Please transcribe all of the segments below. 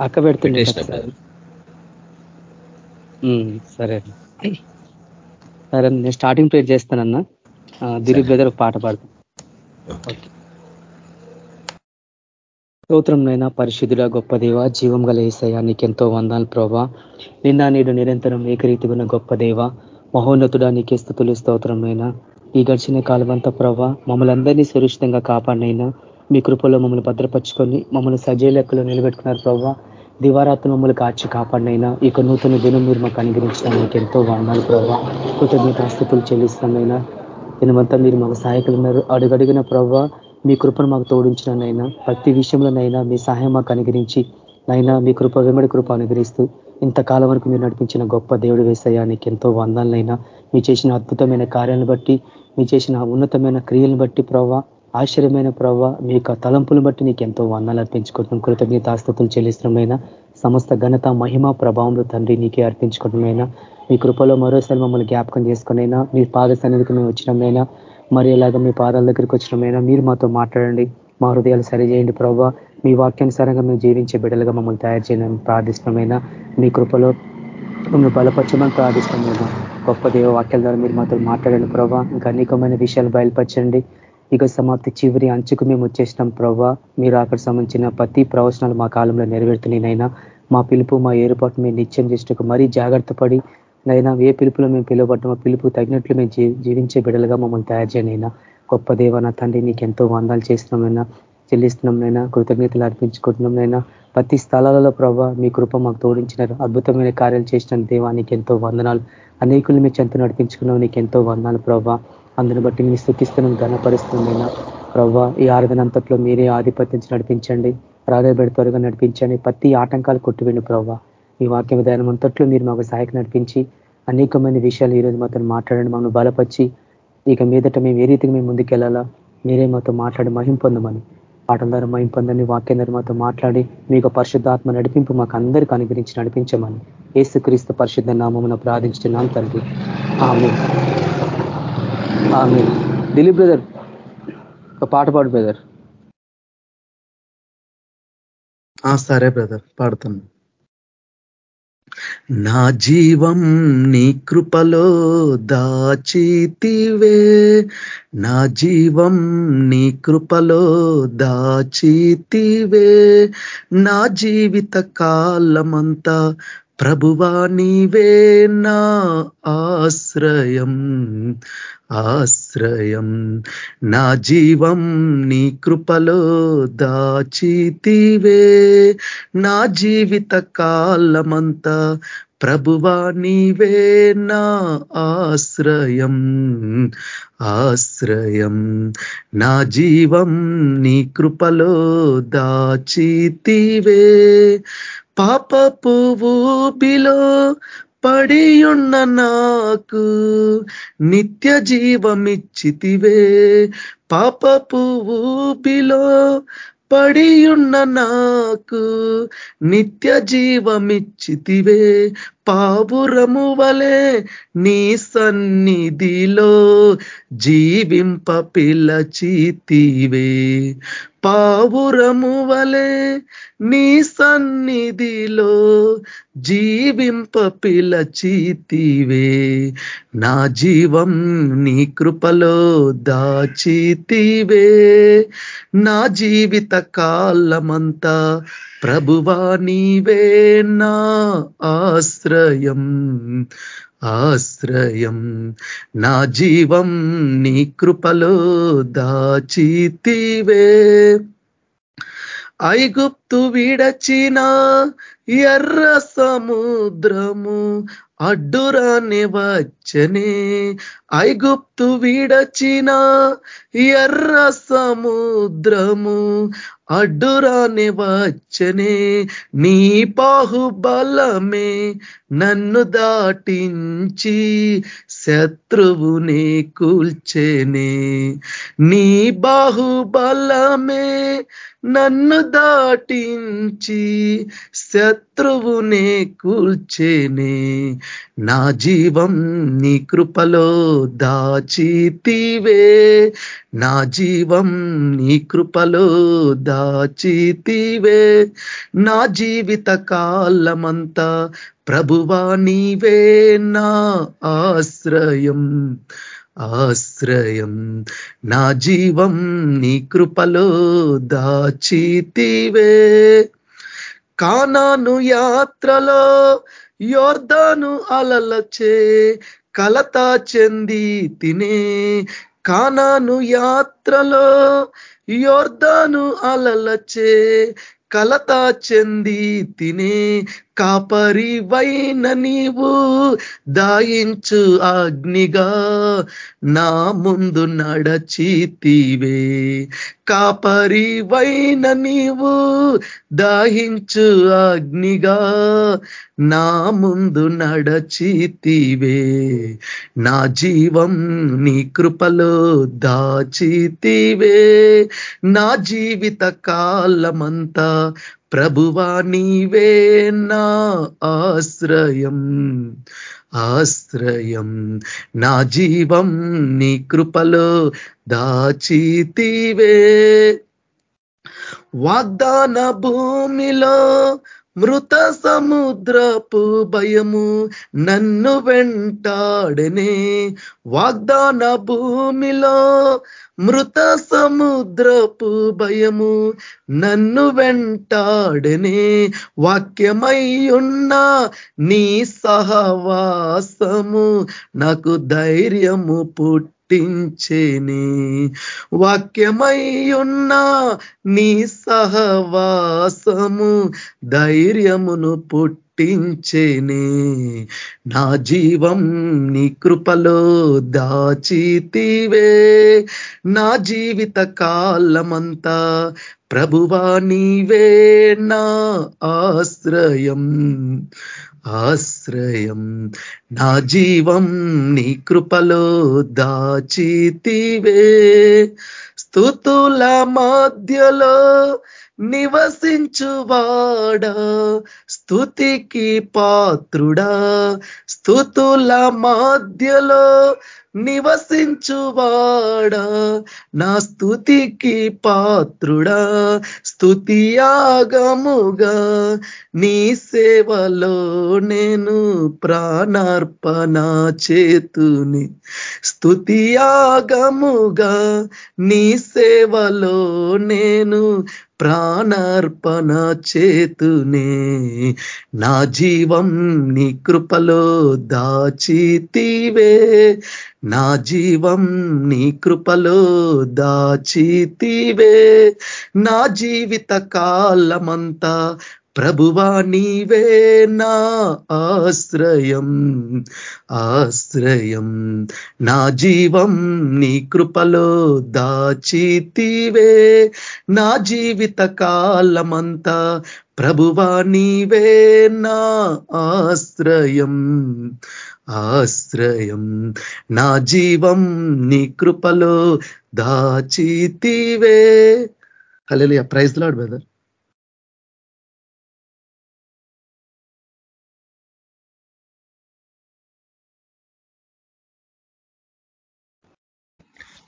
అక్క పెడుతుండే సరే. సరే. నేను స్టార్టింగ్ ప్రేర్ చేస్తానన్నా. దిలీప్ బ్రదర్ పాట పాడతాను స్తోత్రంనైనా పరిశుద్ధుల గొప్ప దేవ జీవం గల ఏసయ్య నీకెంతో వందాలు ప్రభా. నిన్న నేడు నిరంతరం ఏకరీతి ఉన్న గొప్ప దేవ. మహోన్నతుడా నీకే స్థుతులు స్తోత్రంనైనా ఈ గడిచిన కాలం అంతా ప్రభా మమ్మల్ని అందరినీ సురక్షితంగా కాపాడినైనా. మీ కృపలో మమ్మల్ని భద్రపరుచుకొని మమ్మల్ని సజయ లెక్కలో నిలబెట్టుకున్నారు ప్రభావ దివారాత్రి మమ్మల్ని కాచి కాపాడినైనా ఇక నూతన దినం మీరు మాకు అనుగ్రహించిన మీకు ఎంతో వందాలు ప్రభావ కృతజ్ఞతాస్థుతులు చెల్లిస్తామైనా దీనివంతా మీరు మాకు సహాయకులు ఉన్నారు అడుగడిగిన ప్రభావ మీ కృపను మాకు తోడించినైనా ప్రతి విషయంలోనైనా మీ సహాయం మాకు అనుగ్రహించి నైనా మీ కృప వెంబడి కృప అనుగ్రహిస్తూ ఇంతకాలం వరకు మీరు నడిపించిన గొప్ప దేవుడు వేసయానికి ఎంతో వందాలనైనా మీ చేసిన అద్భుతమైన కార్యాలను బట్టి మీ చేసిన ఉన్నతమైన క్రియలను బట్టి ప్రభావ ఆశ్చర్యమైన ప్రభావ మీ యొక్క తలంపులు బట్టి నీకు ఎంతో వందలు అర్పించుకుంటున్నాం. కృతజ్ఞత ఆస్తుతులు సమస్త ఘనత మహిమ ప్రభావంలో తండ్రి నీకే అర్పించుకోవడమైనా మీ కృపలో మరోసారి మమ్మల్ని జ్ఞాపకం చేసుకునైనా? మీ పాద సన్నిధికి మేము వచ్చినమైనా? మరి ఇలాగ మీ పాదాల దగ్గరికి వచ్చినమైనా? మీరు మాతో మాట్లాడండి. మా హృదయాలు సరిచేయండి ప్రభావ మీ వాక్యానుసారంగా మేము జీవించే బిడ్డలుగా మమ్మల్ని తయారు చేయడం ప్రార్థిష్టమైనా మీ కృపలో మమ్మల్ని బలపరచమని ప్రార్థిష్టమైనా గొప్ప దేవ వాక్యాల ద్వారా మీరు మాతో మాట్లాడండి ప్రభావ ఇంకా అనేకమైన విషయాలు బయలుపరచండి. ఇక సమాప్తి చివరి అంచుకు మేము వచ్చేసినాం ప్రవ్వా. మీరు అక్కడ సంబంధించిన ప్రతి ప్రవచనాలు మా కాలంలో నెరవేరుతున్నాయినైనా మా పిలుపు మా ఏర్పాటు మేము నిత్యం చేసినకు మరీ జాగ్రత్త పడి నైనా ఏ పిలుపులో మేము పిలువబడ్డం ఆ పిలుపు తగినట్లు మేము జీవించే బిడలుగా మమ్మల్ని తయారు చేయనైనా గొప్ప దేవన తండ్రి నీకు ఎంతో వందాలు చేస్తున్నామైనా చెల్లిస్తున్నాంనైనా కృతజ్ఞతలు అర్పించుకుంటున్నాంనైనా ప్రతి స్థలాలలో ప్రభావ మీ కృప మాకు తోడించినారు. అద్భుతమైన కార్యాలు చేసిన దేవానికి ఎంతో వందనాలు. అనేకులు మీ చెంత నడిపించుకున్నావు నీకు ఎంతో వందనాలు ప్రభావ అందుని బట్టి మీ స్థుతిస్తున్నాం ఘనపరుస్తుందైనా ప్రవ్వ ఈ ఆరాధన అంతట్లో మీరే ఆధిపత్యం నడిపించండి. రాధబెడి త్వరగా నడిపించండి. ప్రతి ఆటంకాలు కొట్టివేండి ప్రవ్వ. ఈ వాక్య విధానం అంతట్లో మీరు మాకు సహాయక నడిపించి అనేకమైన విషయాలు ఈరోజు మాతో మాట్లాడండి. మమ్మల్ని బలపరిచి ఇక మీదట మేము ఏ రీతికి మేము ముందుకెళ్ళాలా? మీరే మాతో మాట్లాడి మహిం పొందమని. పాటల ద్వారా మహిం పొందని వాక్యం ద్వారా మాతో మాట్లాడి మీకు పరిశుద్ధాత్మ నడిపింపు మాకు అందరికీ అనుగ్రహించి నడిపించమని. ఏసుక్రీస్తు పరిశుద్ధ నామమున ప్రార్థించున్నాం తండ్రి. ఆమె ఆమె దిలీప్ బ్రదర్. ఒక పాట పాడు బ్రదర్. సరే బ్రదర్ పాడుతాను. నా జీవం నీ కృపలో దాచితివే. నా జీవం నీ కృపలో దాచితివే. నా జీవిత కాలమంతా ప్రభువా నీవే నా ఆశ్రయం ఆశ్రయం. నా జీవం నీ కృపలో దాచితివే. నా జీవిత కాలమంతా ప్రభువా నీవే నా ఆశ్రయం ఆశ్రయం. నా జీవం నీ కృపలో దాచితివే. పాప పువ్వుబిలో పడియున్న నాకు నిత్య జీవమిచ్చితివే. పాప పువ్వుబిలో పడియున్న నాకు నిత్య జీవమిచ్చితివే. పావురము వలె నీ సన్నిధిలో జీవింప పిలచితివే పావురము వలె నీ సన్నిధిలో జీవింప పిలచితివే నా జీవం నీ కృపలో దాచితివే నా జీవిత కాలమంతా ప్రభువా నీవే నా ఆశ్రయం ఆశ్రయం. నా జీవం నీ కృపలో దాచితివే. ఐగుప్తు విడచిన ఎర్ర సముద్రము అడ్డురాని వచ్చనే. ఐగుప్తు విడచిన ఎర్ర సముద్రము అడ్డురాని వచ్చనే నీ బాహుబలమే నన్ను దాటించి శత్రువుని కూల్చేనే. నీ బాహుబలమే నన్ను దాటించి శత్రువునే కూల్చేనే నా జీవం నీ కృపలో దాచితివే. నా జీవం నీ కృపలో దాచితివే. నా జీవిత కాలమంతా ప్రభువా నీవే నా ఆశ్రయం. ఆశ్రయం. నా జీవం నీ కృపలో దాచితివే. కానాను యాత్రలో యోర్దాను అలలచే కలత చెంది తినే. కానాను యాత్రలో యోర్దాను అలలచే కలత చెంది తినే. కాపరివైన నీవు దాయించు అగ్నిగా నా ముందు నడచితివే కాపరివైన నీవు దాహించు అగ్నిగా నా ముందు నడచితివే నా జీవం నీ కృపలో దాచితివే నా జీవిత కాలమంతా ప్రభువా నీవే నా ఆశ్రయం. ఆశ్రయం. నా జీవం నీ కృపలో దాచితివే. వాగ్దాన భూమిలో మృత సముద్రపు భయము నన్ను వెంటాడనే. వాగ్దాన భూమిలో మృత సముద్రపు భయము నన్ను వెంటాడనే. వాక్యమయ్యున్న నీ సహవాసము నాకు ధైర్యము పుట్టి పుట్టించేని వాక్యమై నీ సహవాసము ధైర్యమును పుట్టించేనే. నా జీవం నీ కృపలో దాచితివే. నా జీవిత కాలమంతా ప్రభువా నీవే నా ఆశ్రయం. ఆశ్రయం. నా జీవం నీ కృపలో దాచితివే. స్థుతుల మధ్యలో నివసించువాడా. స్థుతికి పాత్రుడా స్థుతుల మధ్యలో నివసించువాడా. నా స్థుతికి పాత్రుడా స్థుతియాగముగా నీ సేవలో నేను ప్రాణార్పణ చేతుని. స్థుతియాగముగా నీ సేవలో నేను ప్రాణార్పణ చేతునే నా జీవం నీ కృపలో దాచితివే. నా జీవం నీ కృపలో దాచితివే. నా జీవిత కాలమంతా ప్రభువా నీవే నా ఆశ్రయం. ఆశ్రయం. నా జీవం నీ కృపలో దాచితివే నా జీవిత కాలమంతా ప్రభువా నీవే నా ఆశ్రయం. ఆశ్రయం. నా జీవం నీ కృపలో దాచితివే హలో ప్రైజ్ లాడ్ బ్రదర్.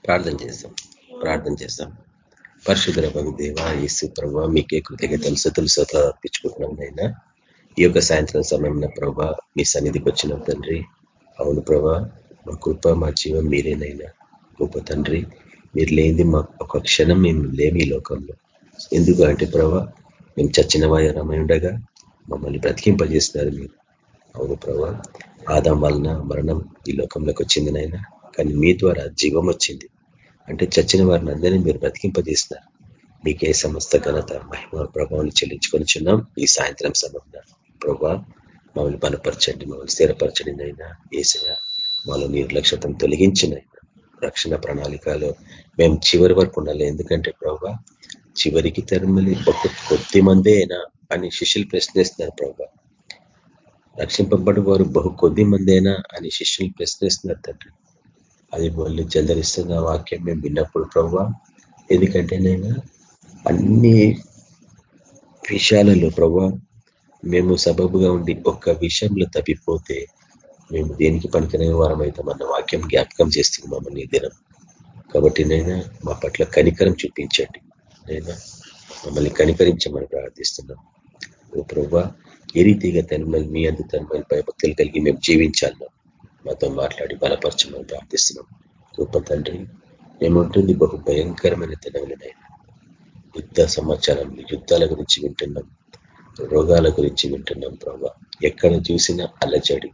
ప్రార్థన చేస్తాం. ప్రార్థన చేస్తాం. పరిశుద్ధ రవి దేవ యేసు ప్రభావ మీకే కృతజ్ఞతలు సతులు సత అర్పించుకుంటున్నాం నైనా ఈ యొక్క సాయంత్రం సమయంలో ప్రభా మీ సన్నిధికి వచ్చిన తండ్రి. అవును ప్రభా మా కృప మా జీవం మీరేనైనా గొప్ప తండ్రి మీరు లేనిది మా ఒక క్షణం మేము లేమి లోకంలో. ఎందుకు అంటే ప్రభా మేము చచ్చిన వాయరమై ఉండగా మమ్మల్ని బ్రతికింపజేస్తున్నారు మీరు. అవును ప్రభా ఆదాం వలన మరణం ఈ లోకంలోకి వచ్చింది నైనా కానీ మీ ద్వారా జీవం వచ్చింది. అంటే చచ్చిన వారిని అందరినీ మీరు బ్రతికింపజేస్తున్నారు మీకే సమస్త ఘనత మహిమ ప్రభావాన్ని చెల్లించుకొని చున్నాం. ఈ సాయంత్రం సమయంలో ప్రభా మమ్మల్ని బలపరచండి మమ్మల్ని స్థిరపరచండి అయినా ఏసయ మాలో నిర్లక్ష్యతను తొలగించినైనా రక్షణ ప్రణాళికలో మేము చివరి వరకు ఉండాలి. ఎందుకంటే ప్రభా చివరికి తరిమలి ఒక కొద్ది మందేనా అని శిష్యులు ప్రశ్నిస్తున్నారు ప్రభా. రక్షింపబడి వారు బహు కొద్ది మందేనా అని శిష్యులు ప్రశ్నిస్తున్నారు తండ్రి. అది మళ్ళీ జలరిస్తున్న వాక్యం మేము విన్నప్పుడు ప్రభావ ఎందుకంటే నేను అన్ని విషయాలలో ప్రభా మేము సబబుగా ఉండి ఒక్క విషయంలో తప్పిపోతే మేము దేనికి పనికినే వారం మన వాక్యం జ్ఞాపకం చేస్తుంది మమ్మల్ని దినం. కాబట్టి నైనా మా పట్ల కనికరం చూపించండి. నైనా మమ్మల్ని కనికరించమని ప్రార్థిస్తున్నాం. ఓ ప్రభా ఏ రీతిగా తన్మల్ మీ అందు తన్మల్ భయభక్తులు కలిగి మేము జీవించాలి మాతో మాట్లాడి బలపరచమని ప్రార్థిస్తున్నాం. గొప్ప తండ్రి మేముంటుంది బహు భయంకరమైన తినగలనైనా. యుద్ధ సమాచారం యుద్ధాల గురించి వింటున్నాం రోగాల గురించి వింటున్నాం ప్రభా. ఎక్కడ చూసినా అలజడి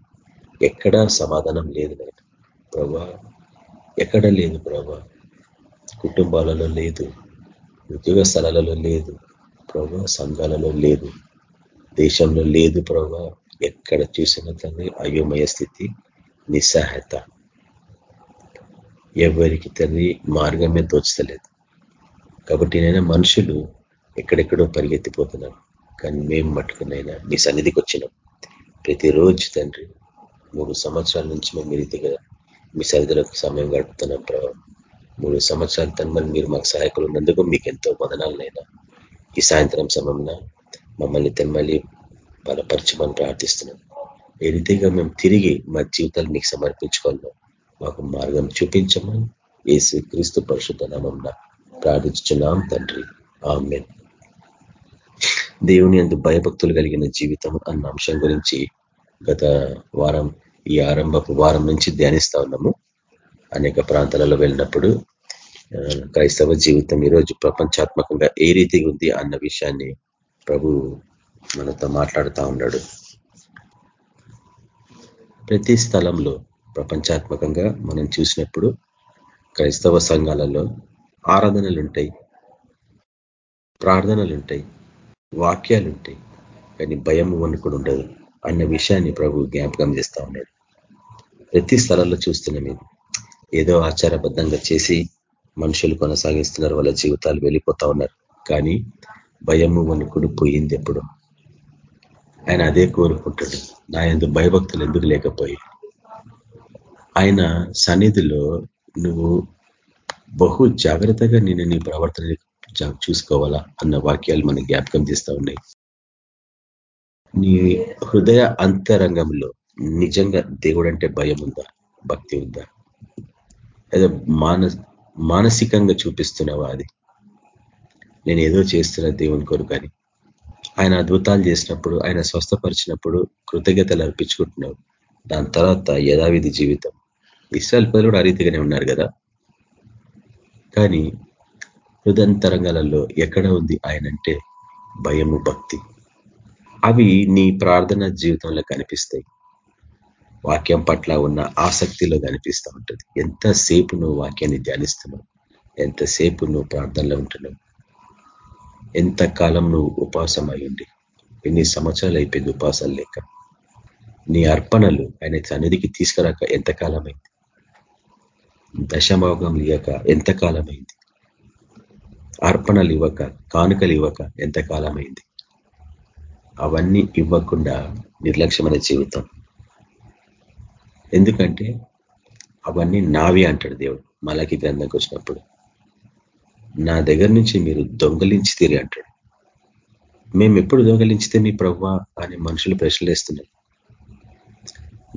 ఎక్కడా సమాధానం లేదు నాయన. ప్రభా ఎక్కడ లేదు ప్రభా. కుటుంబాలలో లేదు ఉద్యోగ స్థలాలలో లేదు ప్రభా సంఘాలలో లేదు దేశంలో లేదు ప్రభా. ఎక్కడ చూసినా తండ్రి అయోమయ స్థితి నిస్సహాయత. ఎవరికి తండ్రి మార్గమే తోచలేదు కాబట్టి నైనా మనుషులు ఎక్కడెక్కడో పరిగెత్తిపోతున్నారు కానీ మేము మట్టుకునైనా మీ సన్నిధికి వచ్చినాం. ప్రతిరోజు తండ్రి మూడు సంవత్సరాల నుంచి మేము రీతిగా మీ సరిధులకు సమయం గడుపుతున్నాం ప్రభావం మూడు సంవత్సరాల తన్మని మీరు మాకు సహాయకులు ఉన్నందుకు మీకు ఎంతో వదనాలనైనా ఈ సాయంత్రం సమయంలో మమ్మల్ని తెమ్మల్ని బలపరచమని ప్రార్థిస్తున్నాం. ఏ రీతిగా మేము తిరిగి మా జీవితాలు మీకు సమర్పించుకోవాలో మాకు మార్గం చూపించమని ఏసు క్రీస్తు పరిశుద్ధ నామం ప్రార్థించున్నాం తండ్రి. ఆమె దేవుని అందు భయభక్తులు కలిగిన జీవితం అన్న అంశం గురించి గత వారం ఈ ఆరంభపు వారం నుంచి ధ్యానిస్తా ఉన్నాము. అనేక ప్రాంతాలలో వెళ్ళినప్పుడు క్రైస్తవ జీవితం ఈరోజు ప్రపంచాత్మకంగా ఏ రీతిగా ఉంది అన్న విషయాన్ని ప్రభు మనతో మాట్లాడుతూ ఉన్నాడు. ప్రతి స్థలంలో ప్రపంచాత్మకంగా మనం చూసినప్పుడు క్రైస్తవ సంఘాలలో ఆరాధనలుంటాయి ప్రార్థనలుంటాయి వాక్యాలుంటాయి కానీ భయం అని కూడా ఉండదు అన్న విషయాన్ని ప్రభు జ్ఞాపకం చేస్తూ ఉన్నాడు. ప్రతి స్థలంలో చూస్తున్నాం ఇది ఏదో ఆచారబద్ధంగా చేసి మనుషులు కొనసాగిస్తున్నారు వాళ్ళ జీవితాలు వెళ్ళిపోతా ఉన్నారు. కానీ భయము వణుకుడు పోయింది ఎప్పుడు? ఆయన అదే కోరుకుంటాడు. నా ఎందు భయభక్తులు ఎందుకు లేకపోయి? ఆయన సన్నిధిలో నువ్వు బహు జాగ్రత్తగా నేను నీ ప్రవర్తన చూసుకోవాలా అన్న వాక్యాలు మనకి జ్ఞాపకం చేస్తూ ఉన్నాయి. నీ హృదయ అంతరంగంలో నిజంగా దేవుడు అంటే భయం ఉందా? భక్తి ఉందా? ఏదో మానసికంగా చూపిస్తున్నావా అది? నేను ఏదో చేస్తున్న దేవుని కొరకు కానీ ఆయన అద్భుతాలు చేసినప్పుడు ఆయన స్వస్థపరిచినప్పుడు కృతజ్ఞతలు అర్పించుకుంటున్నావు దాని తర్వాత యథావిధి జీవితం. ఇస్రాయల్ పదలు కూడా ఆ రీతిగానే ఉన్నారు కదా? కానీ హృదంతరంగాలలో ఎక్కడ ఉంది ఆయన అంటే భయము భక్తి. అవి నీ ప్రార్థన జీవితంలో కనిపిస్తాయి. వాక్యం పట్ల ఉన్న ఆసక్తిలో కనిపిస్తూ ఉంటుంది. ఎంతసేపు నువ్వు వాక్యాన్ని ధ్యానిస్తున్నావు? ఎంతసేపు నువ్వు ప్రార్థనలో ఉంటున్నావు? ఎంతకాలం నువ్వు ఉపాసం అయ్యండి ఎన్ని సంవత్సరాలు అయిపోయింది ఉపాసాలు లేక? నీ అర్పణలు ఆయన సన్నిధికి తీసుకురాక ఎంతకాలమైంది? దశమోగం ఇవ్వక ఎంతకాలమైంది? అర్పణలు ఇవ్వక కానుకలు ఇవ్వక ఎంతకాలమైంది? అవన్నీ ఇవ్వకుండా నిర్లక్ష్యమైన జీవితం. ఎందుకంటే అవన్నీ నావి అంటాడు దేవుడు మలకి గ్రంథంకి వచ్చినప్పుడు. నా దగ్గర నుంచి మీరు దొంగలించి తీరి అంటాడు. మేము ఎప్పుడు దొంగలించితే మీ ప్రవ్వ అని మనుషులు ప్రశ్నలేస్తున్నారు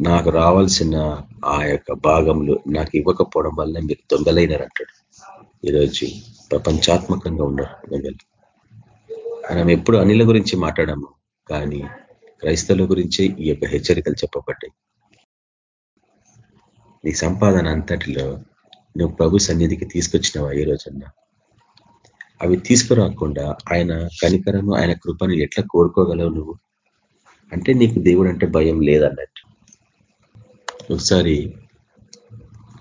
నాకు రావాల్సిన ఆ యొక్క భాగంలో నాకు ఇవ్వకపోవడం వల్ల మీరు దొంగలైనారు అంటాడు. ఈరోజు ప్రపంచాత్మకంగా ఉన్నారు దొంగలు. మనం ఎప్పుడు అనిల గురించి మాట్లాడాము కానీ క్రైస్తవుల గురించి ఈ యొక్క హెచ్చరికలు చెప్పబడ్డాయి. నీ సంపాదన అంతటిలో నువ్వు ప్రభు సన్నిధికి తీసుకొచ్చినావా ఈ రోజన్నా అవి తీసుకురాకుండా ఆయన కనికరము ఆయన కృపను ఎట్లా కోరుకోగలవు నువ్వు? అంటే నీకు దేవుడు అంటే భయం లేదన్నట్టు. ఒకసారి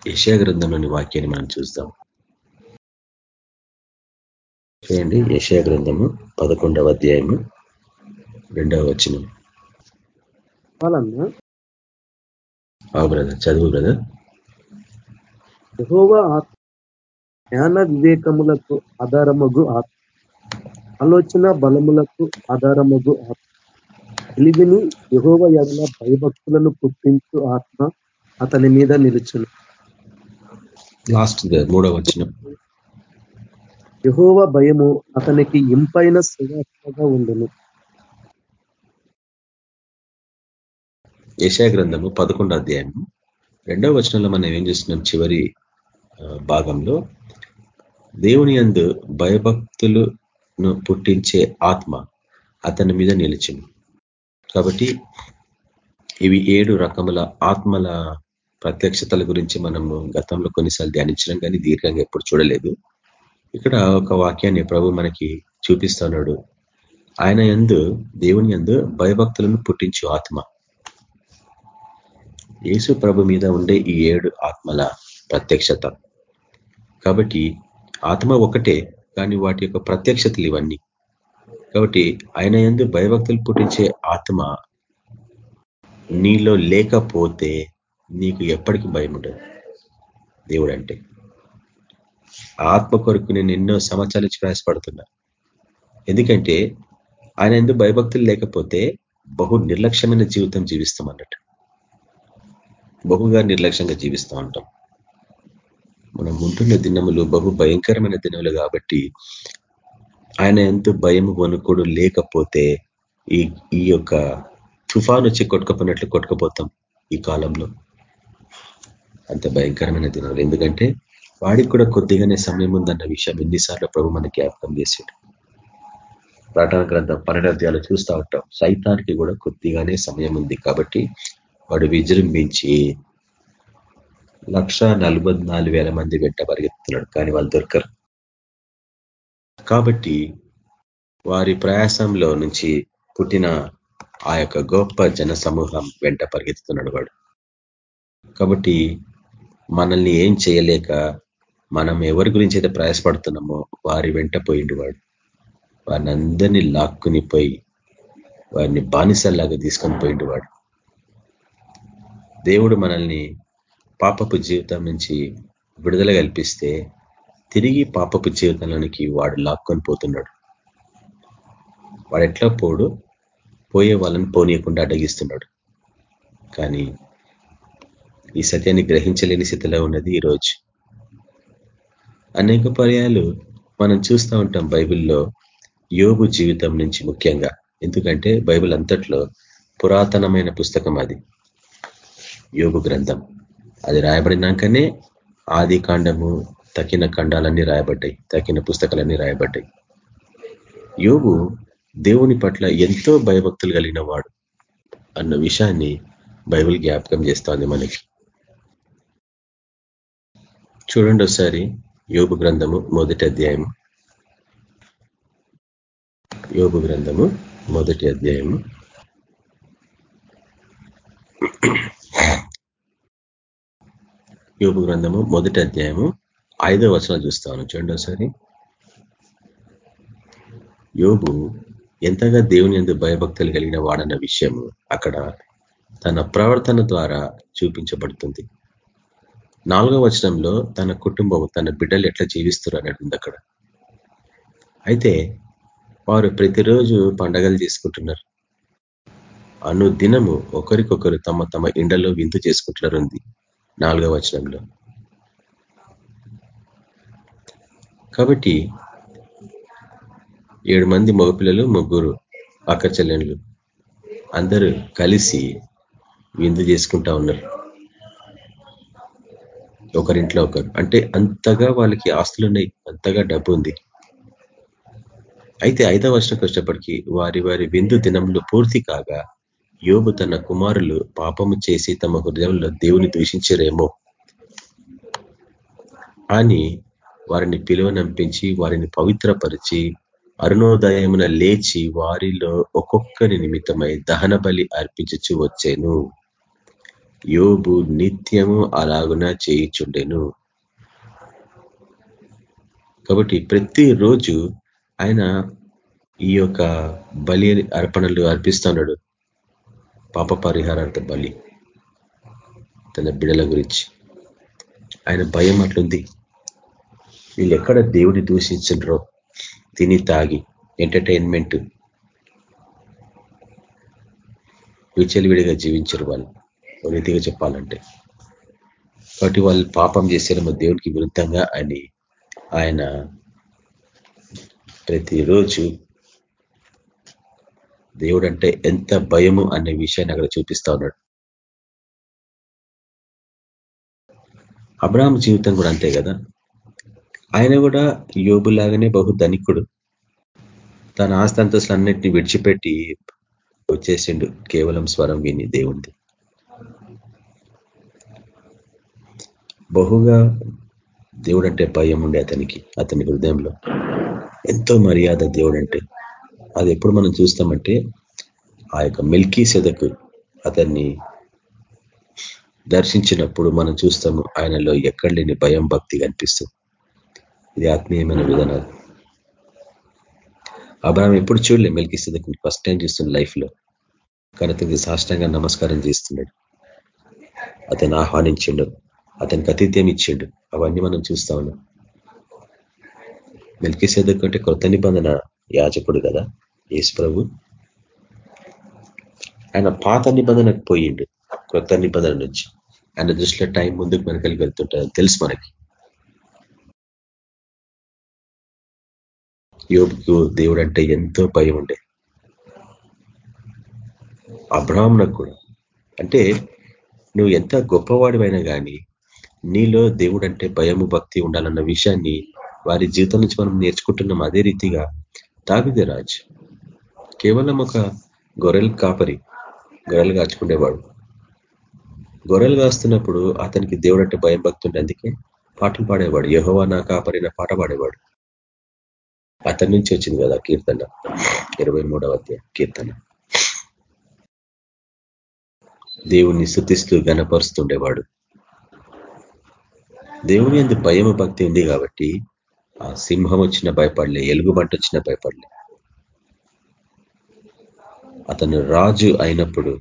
యశా గ్రంథంలోని వాక్యాన్ని మనం చూస్తాం. చూడండి యశా గ్రంథము పదకొండవ అధ్యాయము రెండవ వచనం. బ్రదర్ చదువు బ్రదర్. జ్ఞాన వివేకములకు ఆధారమగు ఆత్మ ఆలోచన బలములకు ఆధారమగు ఆత్మ తెలివిని యహోవ యగల భయభక్తులను పుట్టించు ఆత్మ అతని మీద నిలుచును. లాస్ట్ మూడవ వచ్చిన యహోవ భయము అతనికి ఇంపైన సువాసనగా ఉండును. యశా గ్రంథము పదకొండో అధ్యాయము. రెండవ వచనంలో మనం ఏం చేస్తున్నాం? చివరి భాగంలో దేవుని అందు భయభక్తులను పుట్టించే ఆత్మ అతని మీద నిలిచింది. కాబట్టి ఇవి ఏడు రకముల ఆత్మల ప్రత్యక్షతల గురించి మనము గతంలో కొన్నిసార్లు ధ్యానించడం కానీ దీర్ఘంగా ఎప్పుడు చూడలేదు. ఇక్కడ ఒక వాక్యాన్ని ప్రభు మనకి చూపిస్తున్నాడు ఆయన ఎందు దేవుని ఎందు భయభక్తులను పుట్టించు ఆత్మ. యేసు ప్రభు మీద ఉండే ఈ ఏడు ఆత్మల ప్రత్యక్షత. కాబట్టి ఆత్మ ఒకటే కానీ వాటి యొక్క ప్రత్యక్షతలు ఇవన్నీ. కాబట్టి ఆయన ఎందు భయభక్తులు పుట్టించే ఆత్మ నీలో లేకపోతే నీకు ఎప్పటికీ భయం ఉండదు. దేవుడు అంటే ఆత్మ కొరకు నేను ఎన్నో సంవత్సరాలు ప్రయాసపడుతున్నా. ఎందుకంటే ఆయన ఎందుకు భయభక్తులు లేకపోతే బహు నిర్లక్ష్యమైన జీవితం జీవిస్తాం అన్నట్టు బహుగా నిర్లక్ష్యంగా జీవిస్తూ ఉంటాం మనం ఉంటున్న దినములు బహు భయంకరమైన దినములు కాబట్టి ఆయన ఎంత భయం వణుకుడు లేకపోతే ఈ ఈ యొక్క తుఫాన్ వచ్చి కొట్టుకపోయినట్లు కొట్టుకుపోతాం ఈ కాలంలో. అంత భయంకరమైన దినాలు ఎందుకంటే వాడికి కూడా కొద్దిగానే సమయం ఉందన్న విషయం ఎన్నిసార్లు ప్రభు మన జ్ఞాపకం చేసాడు ప్రకటన గ్రంథం పన్నెండు చూస్తూ ఉంటాం. సైతానికి కూడా కొద్దిగానే సమయం ఉంది కాబట్టి వాడు విజృంభించి లక్ష మంది వెంట పరిగెత్తున్నాడు కానీ వాళ్ళు దొరకరు. కాబట్టి వారి ప్రయాసంలో నుంచి పుట్టిన ఆ యొక్క గొప్ప జన సమూహం వెంట పరిగెత్తుతున్నాడు వాడు. కాబట్టి మనల్ని ఏం చేయలేక మనం ఎవరి గురించి అయితే ప్రయాసపడుతున్నామో వారి వెంట పోయిండు వాడు. వారిని అందరినీ లాక్కుని పోయి వారిని బానిసల్లాగా తీసుకొని పోయిండు వాడు. దేవుడు మనల్ని పాపపు జీవితం నుంచి విడుదల కల్పిస్తే తిరిగి పాపపు జీవితంలోనికి వాడు లాక్కొని పోతున్నాడు. వాడు ఎట్లా పోడు? పోయే వాళ్ళని పోనీయకుండా అడ్డగిస్తున్నాడు. కానీ ఈ సత్యాన్ని గ్రహించలేని స్థితిలో ఉన్నది ఈరోజు అనేక పర్యాలు మనం చూస్తూ ఉంటాం బైబిల్లో యోగు జీవితం నుంచి ముఖ్యంగా. ఎందుకంటే బైబిల్ అంతట్లో పురాతనమైన పుస్తకం అది. యోగు గ్రంథం. అది రాయబడినాకనే ఆది కాండము తక్కిన ఖండాలన్నీ రాయబడ్డాయి తక్కిన పుస్తకాలన్నీ రాయబడ్డాయి. యోగు దేవుని పట్ల ఎంతో భయభక్తులు కలిగిన వాడు అన్న విషయాన్ని బైబిల్ జ్ఞాపకం చేస్తోంది మనకి చూడండి ఒకసారి యోగు గ్రంథము మొదటి అధ్యాయము. యోగు గ్రంథము మొదటి అధ్యాయము. యోగు గ్రంథము మొదటి అధ్యాయము ఐదో వచనం చూస్తాను. చూడండి ఒకసారి. యోగు ఎంతగా దేవుని ఎందు భయభక్తులు కలిగిన వాడన్న విషయము అక్కడ తన ప్రవర్తన ద్వారా చూపించబడుతుంది. నాలుగో వచనంలో తన కుటుంబం తన బిడ్డలు ఎట్లా జీవిస్తారు అన్నట్టుంది అక్కడ. అయితే వారు ప్రతిరోజు పండగలు చేసుకుంటున్నారు. అను దినము ఒకరికొకరు తమ తమ ఇండలో విందు చేసుకుంటున్నారు ఉంది. నాలుగవ వచనంలో. కాబట్టి ఏడు మంది మగపిల్లలు ముగ్గురు చెల్లెండ్లు అందరూ కలిసి విందు చేసుకుంటా ఉన్నారు. ఒకరింట్లో ఒకరు. అంటే అంతగా వాళ్ళకి ఆస్తులు ఉన్నాయి అంతగా డబ్బు ఉంది అయితే ఐదవ వర్షంకి వచ్చేప్పటికీ వారి వారి విందు దినంలో పూర్తి కాగా యోగు తన కుమారులు పాపము చేసి తమ హృదయంలో దేవుని దూషించరేమో అని వారిని పిలువనంపించి వారిని పవిత్రపరిచి అరుణోదయమున లేచి వారిలో ఒక్కొక్కరి నిమిత్తమై దహన బలి అర్పించచ్చు వచ్చాను. యోబు నిత్యము అలాగున చేయిచుండెను. కాబట్టి ప్రతిరోజు ఆయన ఈ యొక్క బలి అర్పణలు అర్పిస్తున్నాడు పాప పరిహారార్థ బలి. తన బిడల గురించి. ఆయన భయం అట్లుంది. వీళ్ళు ఎక్కడ దేవుడి దూషించరో తిని తాగి ఎంటర్టైన్మెంట్. విచలివిడిగా జీవించరు వాళ్ళు. రీతిగా చెప్పాలంటే. కాబట్టి వాళ్ళు పాపం చేశారు మా దేవుడికి విరుద్ధంగా అని ఆయన ప్రతిరోజు దేవుడు అంటే ఎంత భయము అనే విషయాన్ని అక్కడ చూపిస్తా ఉన్నాడు. అబ్రాహం జీవితం కూడా అంతే కదా? ఆయన కూడా యోబులాగానే బహు ధనికుడు. తన ఆస్తంతస్తులన్నిటిని విడిచిపెట్టి వచ్చేసిండు కేవలం స్వరం విని దేవుడి బహుగా దేవుడంటే భయం ఉండే అతనికి అతని హృదయంలో. ఎంతో మర్యాద దేవుడంటే. అది ఎప్పుడు మనం చూస్తామంటే ఆ యొక్క మిల్కీ సెదకు అతన్ని దర్శించినప్పుడు మనం చూస్తాము ఆయనలో ఎక్కడ లేని భయం భక్తి కనిపిస్తుంది. ఇది ఆత్మీయమైన విధానాలు అబ్రాహం ఎప్పుడు చూడలే మిల్కీ సెదకు ఫస్ట్ టైం చూస్తుంది లైఫ్లో కానీ అతనికి సాష్టంగా నమస్కారం చేస్తున్నాడు. అతను ఆహ్వానించిండు. అతనికి అతిథ్యం ఇచ్చిండు. అవన్నీ మనం చూస్తా ఉన్నాం. మిల్కీ సెదకు అంటే కొత్త నిబంధన యాజకుడు కదా. యేసు ప్రభు. ఆయన పాత నిబంధనకు పోయిండు కొత్త నిబంధన నుంచి. ఆయన దృష్టిలో టైం ముందుకు వెనకలిగి వెళ్తుంటారు తెలుసు మనకి. యోగుకు దేవుడు అంటే ఎంతో భయం ఉండే. అబ్రాహ్మణకు కూడా. అంటే నువ్వు ఎంత గొప్పవాడివైనా కానీ నీలో దేవుడు అంటే భయము భక్తి ఉండాలన్న విషయాన్ని వారి జీవితం నుంచి మనం నేర్చుకుంటున్నాం అదే రీతిగా తావిదే రాజు. కేవలం ఒక గొర్రెలు కాపరి గొర్రెలు కాచుకునేవాడు గొర్రెలు కాస్తున్నప్పుడు అతనికి దేవుడు అంటే భయం భక్తుండే అందుకే పాటలు పాడేవాడు. యహోవా నా కాపరిన పాట పాడేవాడు. అతని నుంచి వచ్చింది కదా కీర్తన ఇరవై మూడవ కీర్తన. దేవుణ్ణి శుద్ధిస్తూ గనపరుస్తుండేవాడు దేవుని ఎందు భయం భక్తి ఉంది కాబట్టి ఆ సింహం వచ్చిన భయపడలే ఎలుగుబంట వచ్చిన భయపడలే. అతను రాజు అయినప్పుడు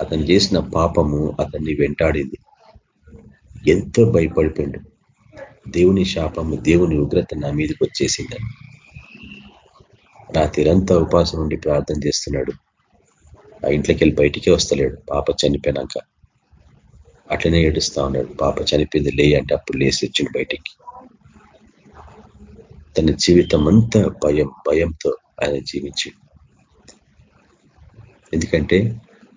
అతను చేసిన పాపము అతన్ని వెంటాడింది. ఎంతో భయపడిపోయిండు. దేవుని శాపము దేవుని ఉగ్రత నా మీదకి వచ్చేసిందని రాత్రిరంతా ఉపాసం ఉండి ప్రార్థన చేస్తున్నాడు. ఆ ఇంట్లోకి వెళ్ళి బయటికే వస్తలేడు. పాప చనిపోయినాక. అట్లనే ఏడుస్తా ఉన్నాడు. పాప చనిపోయింది లే అంటే అప్పుడు లేసి వచ్చింది బయటికి. తన జీవితం అంతా భయం భయంతో ఆయన జీవించాడు. ఎందుకంటే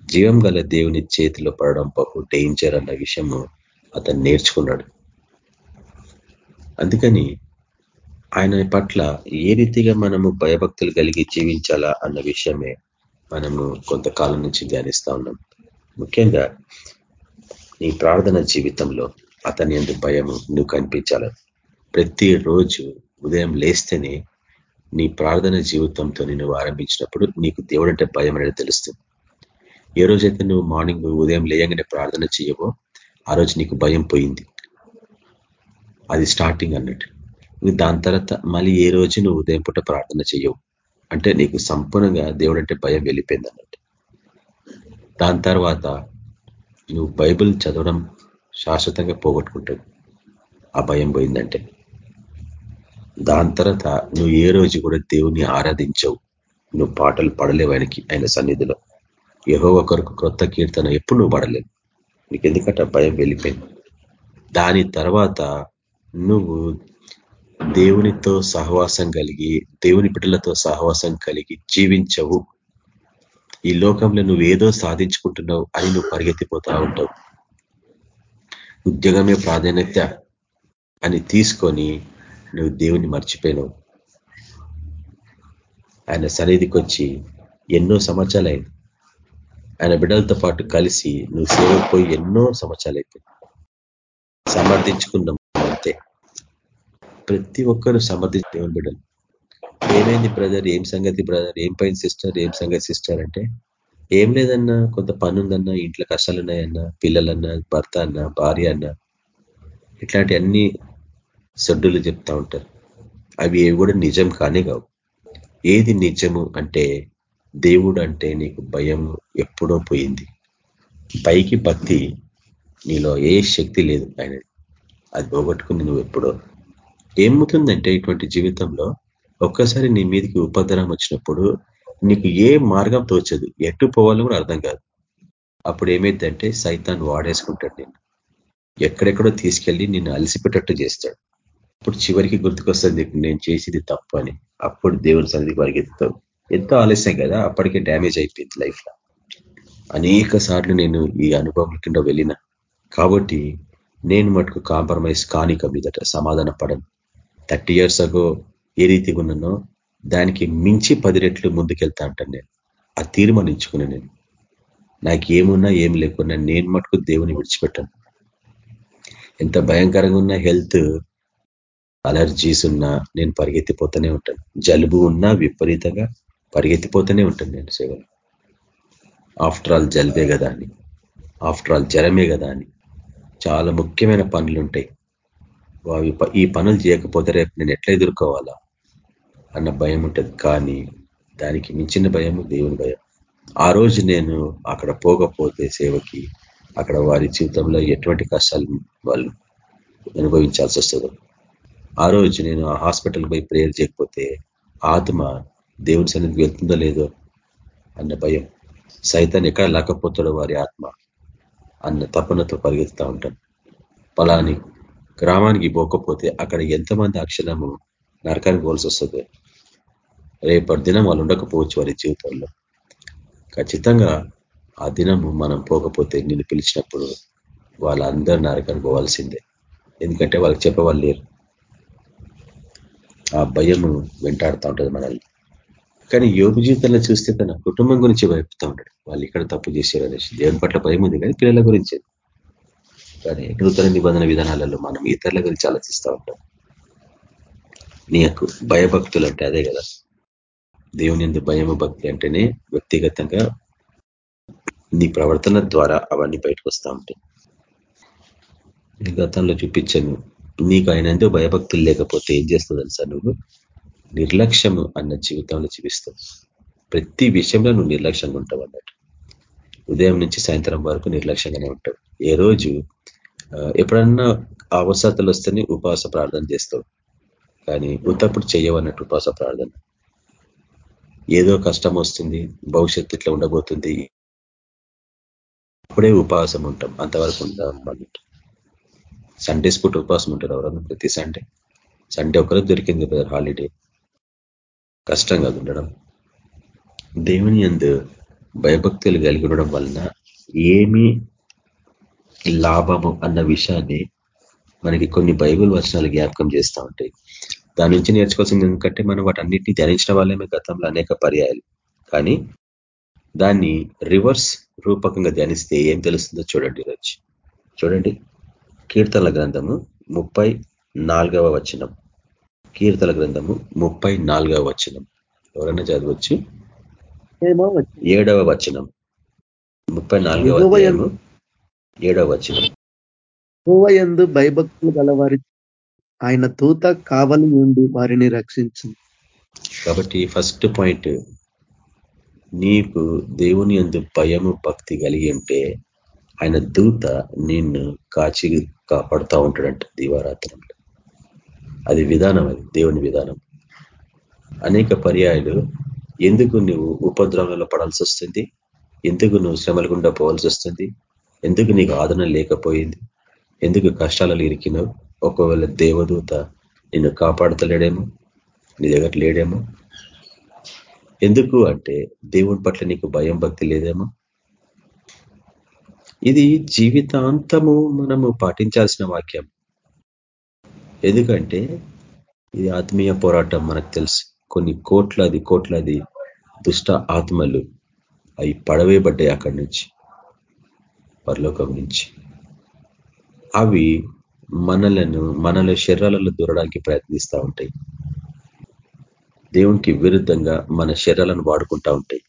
జీవం గల దేవుని చేతిలో పడడం బహు డేంజర్ అన్న విషయము అతను నేర్చుకున్నాడు. అందుకని ఆయన పట్ల ఏ రీతిగా మనము భయభక్తులు కలిగి జీవించాలా అన్న విషయమే మనము కొంతకాలం నుంచి ధ్యానిస్తా ఉన్నాం. ముఖ్యంగా నీ ప్రార్థన జీవితంలో అతని ఎందు భయము నువ్వు కనిపించాల ప్రతిరోజు ఉదయం లేస్తేనే నీ ప్రార్థన జీవితంతో నేను ఆరంభించినప్పుడు నీకు దేవుడు అంటే భయం అనేది తెలుస్తుంది. ఏ రోజైతే నువ్వు మార్నింగ్ ఉదయం లేయంగానే ప్రార్థన చేయవో ఆ రోజు నీకు భయం పోయింది. అది స్టార్టింగ్ అన్నట్టు. దాని తర్వాత మళ్ళీ ఏ రోజు నువ్వు ఉదయం పూట ప్రార్థన చేయవు. అంటే నీకు సంపూర్ణంగా దేవుడు అంటే భయం వెళ్ళిపోయింది అన్నట్టు. దాని తర్వాత నువ్వు బైబిల్ చదవడం శాశ్వతంగా పోగొట్టుకుంటావు. ఆ భయం పోయిందంటే. దాని తర్వాత నువ్వు ఏ రోజు కూడా దేవుని ఆరాధించవు. నువ్వు పాటలు పడలేవు ఆయనకి ఆయన సన్నిధిలో. ఏహో ఒకరికి క్రొత్త కీర్తన ఎప్పుడు నువ్వు పడలేవు నీకెందుకంటే భయం వెళ్ళిపోయింది? దాని తర్వాత నువ్వు దేవునితో సహవాసం కలిగి దేవుని బిడ్డలతో సహవాసం కలిగి జీవించవు. ఈ లోకంలో నువ్వు ఏదో సాధించుకుంటున్నావు అని నువ్వు పరిగెత్తిపోతా ఉంటావు. ఉద్యోగమే ప్రాధాన్యత అని తీసుకొని నువ్వు దేవుని మర్చిపోయినావు. ఆయన సన్నిధికి వచ్చి ఎన్నో సంవత్సరాలు అయింది. ఆయన బిడ్డలతో పాటు కలిసి నువ్వు సేవకు పోయి ఎన్నో సంవత్సరాలు అయిపోయింది. సమర్థించుకున్నాం అంతే. ప్రతి ఒక్కరు సమర్థించి దేవుని బిడ్డలు. ఏమైంది బ్రదర్? ఏం సంగతి బ్రదర్? ఏం పైన సిస్టర్? ఏం సంగతి సిస్టర్ అంటే ఏం లేదన్నా కొంత పని ఉందన్నా ఇంట్లో కష్టాలు ఉన్నాయన్నా పిల్లలన్నా భర్త అన్నా భార్య అన్నా ఇట్లాంటి అన్ని సొడ్డులు చెప్తా ఉంటారు. అవి ఏవి కూడా నిజం కానే కావు. ఏది నిజము అంటే దేవుడు అంటే నీకు భయం ఎప్పుడో పోయింది. పైకి భక్తి నీలో ఏ శక్తి లేదు ఆయన అది పోగొట్టుకుని నువ్వు ఎప్పుడో. ఏమవుతుందంటే ఇటువంటి జీవితంలో ఒక్కసారి నీ మీదకి ఉపద్రవం వచ్చినప్పుడు నీకు ఏ మార్గం తోచదు. ఎటు పోవాలో కూడా అర్థం కాదు. అప్పుడు ఏమైందంటే సైతాన్ వాడేసుకుంటాడు నేను ఎక్కడెక్కడో తీసుకెళ్ళి నిన్ను అలసిపెట్టట్టు చేస్తాడు. అప్పుడు చివరికి గుర్తుకొస్తుంది నేను చేసేది తప్పు అని. అప్పుడు దేవుని సన్నిధికి పరిగెత్తుతావు. ఎంతో ఆలస్యం కదా అప్పటికే డ్యామేజ్ అయిపోయింది లైఫ్లో. అనేక సార్లు నేను ఈ అనుభవం కింద వెళ్ళిన. కాబట్టి నేను మటుకు కాంప్రమైజ్ కానిక మీదట సమాధాన పడను. థర్టీ ఇయర్స్ అగో ఏ రీతిగా ఉన్నానో దానికి మించి పది రెట్లు ముందుకెళ్తా అంటాను నేను. ఆ తీర్మానించుకున్నాను నేను. నాకు ఏమున్నా ఏం లేకున్నా నేను మటుకు దేవుని విడిచిపెట్టాను. ఎంత భయంకరంగా ఉన్న హెల్త్ అలర్జీస్ ఉన్నా నేను పరిగెత్తిపోతూనే ఉంటాను. జలుబు ఉన్నా విపరీతంగా పరిగెత్తిపోతూనే ఉంటాను నేను సేవలు. ఆఫ్టర్ ఆల్ జలుబే కదా అని. ఆఫ్టర్ ఆల్ జ్వరమే కదా అని. చాలా ముఖ్యమైన పనులు ఉంటాయి. అవి ఈ పనులు చేయకపోతే రేపు నేను ఎట్లా ఎదుర్కోవాలా? అన్న భయం ఉంటుంది. కానీ దానికి మించిన భయము దేవుని భయం. ఆ రోజు నేను అక్కడ పోకపోతే సేవకి అక్కడ వారి జీవితంలో ఎటువంటి కష్టాలు వాళ్ళు అనుభవించాల్సి వస్తుందో ఆ రోజు నేను ఆ హాస్పిటల్కి పోయి ప్రేయర్ చేయకపోతే ఆత్మ దేవుని సన్నిధికి వెళ్తుందో లేదో అన్న భయం. సైతాన్ ఎక్కడ లేకపోతాడో వారి ఆత్మ అన్న తపనతో పరిగెత్తుతూ ఉంటాను పలాని గ్రామానికి పోకపోతే అక్కడ ఎంతమంది అక్షరము నరకానికి పోవాల్సి వస్తుంది? రేపటి దినం వాళ్ళు ఉండకపోవచ్చు వారి జీవితంలో. ఖచ్చితంగా ఆ దినము మనం పోకపోతే నిన్ను పిలిచినప్పుడు వాళ్ళందరూ నరకానికి పోవాల్సిందే. ఎందుకంటే వాళ్ళకి చెప్పవాళ్ళు లేరు. ఆ భయము వెంటాడుతూ ఉంటుంది మనల్ని. కానీ యోగ జీవితంలో చూస్తే తన కుటుంబం గురించి భయపుతూ ఉంటాడు. వాళ్ళు ఇక్కడ తప్పు చేశారు అనేసి. దేవుని పట్ల భయం ఉంది కానీ పిల్లల గురించి. కానీ నూతన నిబంధన విధానాలలో మనం ఇతరుల గురించి ఆలోచిస్తూ ఉంటాం. నీ యొక్క భయభక్తులు అంటే అదే కదా. దేవుని ఎందు భయము భక్తి అంటేనే వ్యక్తిగతంగా నీ ప్రవర్తన ద్వారా అవన్నీ బయటకు వస్తూ ఉంటాయి. గతంలో చూపించాను. నీకు ఆయన ఎందుకు భయభక్తులు లేకపోతే ఏం చేస్తుంది సార్ నువ్వు? నిర్లక్ష్యము అన్న జీవితంలో చూపిస్తావు ప్రతి విషయంలో నువ్వు నిర్లక్ష్యంగా ఉంటావు అన్నట్టు. ఉదయం నుంచి సాయంత్రం వరకు నిర్లక్ష్యంగానే ఉంటావు. ఏ రోజు ఎప్పుడన్నా అవసరతలు వస్తేనే ఉపవాస ప్రార్థన చేస్తావు. కానీ ఉత్తప్పుడు చేయవన్నట్టు ఉపవాస ప్రార్థన. ఏదో కష్టం వస్తుంది భవిష్యత్తు ఇట్లా ఉండబోతుంది. అప్పుడే ఉపవాసం ఉంటాం. అంతవరకు ఉంటాం అన్నట్టు. సండేస్ పూట ఉపవాసం ఉంటారు ఎవరన్నా ప్రతి సండే సండే ఒకరు దొరికింది హాలిడే కష్టం కాదు ఉండడం. దేవుని అందు భయభక్తులు కలిగి ఉండడం వలన ఏమి లాభము అన్న విషయాన్ని మనకి కొన్ని బైబుల్ వచనాలు జ్ఞాపకం చేస్తూ ఉంటాయి. దాని నుంచి నేర్చుకోవాల్సింది ఎందుకంటే మనం వాటన్నిటిని ధ్యానించిన వాళ్ళమే గతంలో అనేక పర్యాయాలు. కానీ దాన్ని రివర్స్ రూపకంగా ధ్యానిస్తే ఏం తెలుస్తుందో చూడండి ఈరోజు. చూడండి. కీర్తనల గ్రంథము ముప్పై నాలుగవ వచనం. కీర్తన గ్రంథము ముప్పై నాలుగవ వచనం. ఎవరైనా చదవచ్చు? ఏడవ వచనం. ముప్పై నాలుగవ ఏడవ వచనం. ఎందు భయభక్తులు గలవారి ఆయన తూత కావలి నుండి వారిని రక్షించింది కాబట్టి ఫస్ట్ పాయింట్ నీకు దేవుని ఎందు భయము భక్తి కలిగి ఉంటే ఆయన దూత నిన్ను కాచి కాపాడుతూ ఉంటాడంట దీవారాత్రంలో. అది విధానం అది దేవుని విధానం. అనేక పర్యాయాలు. ఎందుకు నువ్వు ఉపద్రవంలో పడాల్సి వస్తుంది? ఎందుకు నువ్వు శ్రమల గుండా పోవాల్సి వస్తుంది? ఎందుకు నీకు ఆదరణ లేకపోయింది? ఎందుకు కష్టాలలో ఇరికినావు? ఒకవేళ దేవదూత నిన్ను కాపాడతలేడేమో? నీ దగ్గర లేడేమో? ఎందుకు అంటే దేవుని పట్ల నీకు భయం భక్తి లేదేమో? ఇది జీవితాంతము మనము పాటించాల్సిన వాక్యం. ఎందుకంటే ఇది ఆత్మీయ పోరాటం మనకు తెలుసు. కొన్ని కోట్లది కోట్లది దుష్ట ఆత్మలు అవి పడవేయబడ్డాయి అక్కడి నుంచి పరలోకం నుంచి. అవి మనలను మనల శరీరాలలో దూరడానికి ప్రయత్నిస్తూ ఉంటాయి. దేవునికి విరుద్ధంగా మన శరీరాలను వాడుకుంటా ఉంటాయి.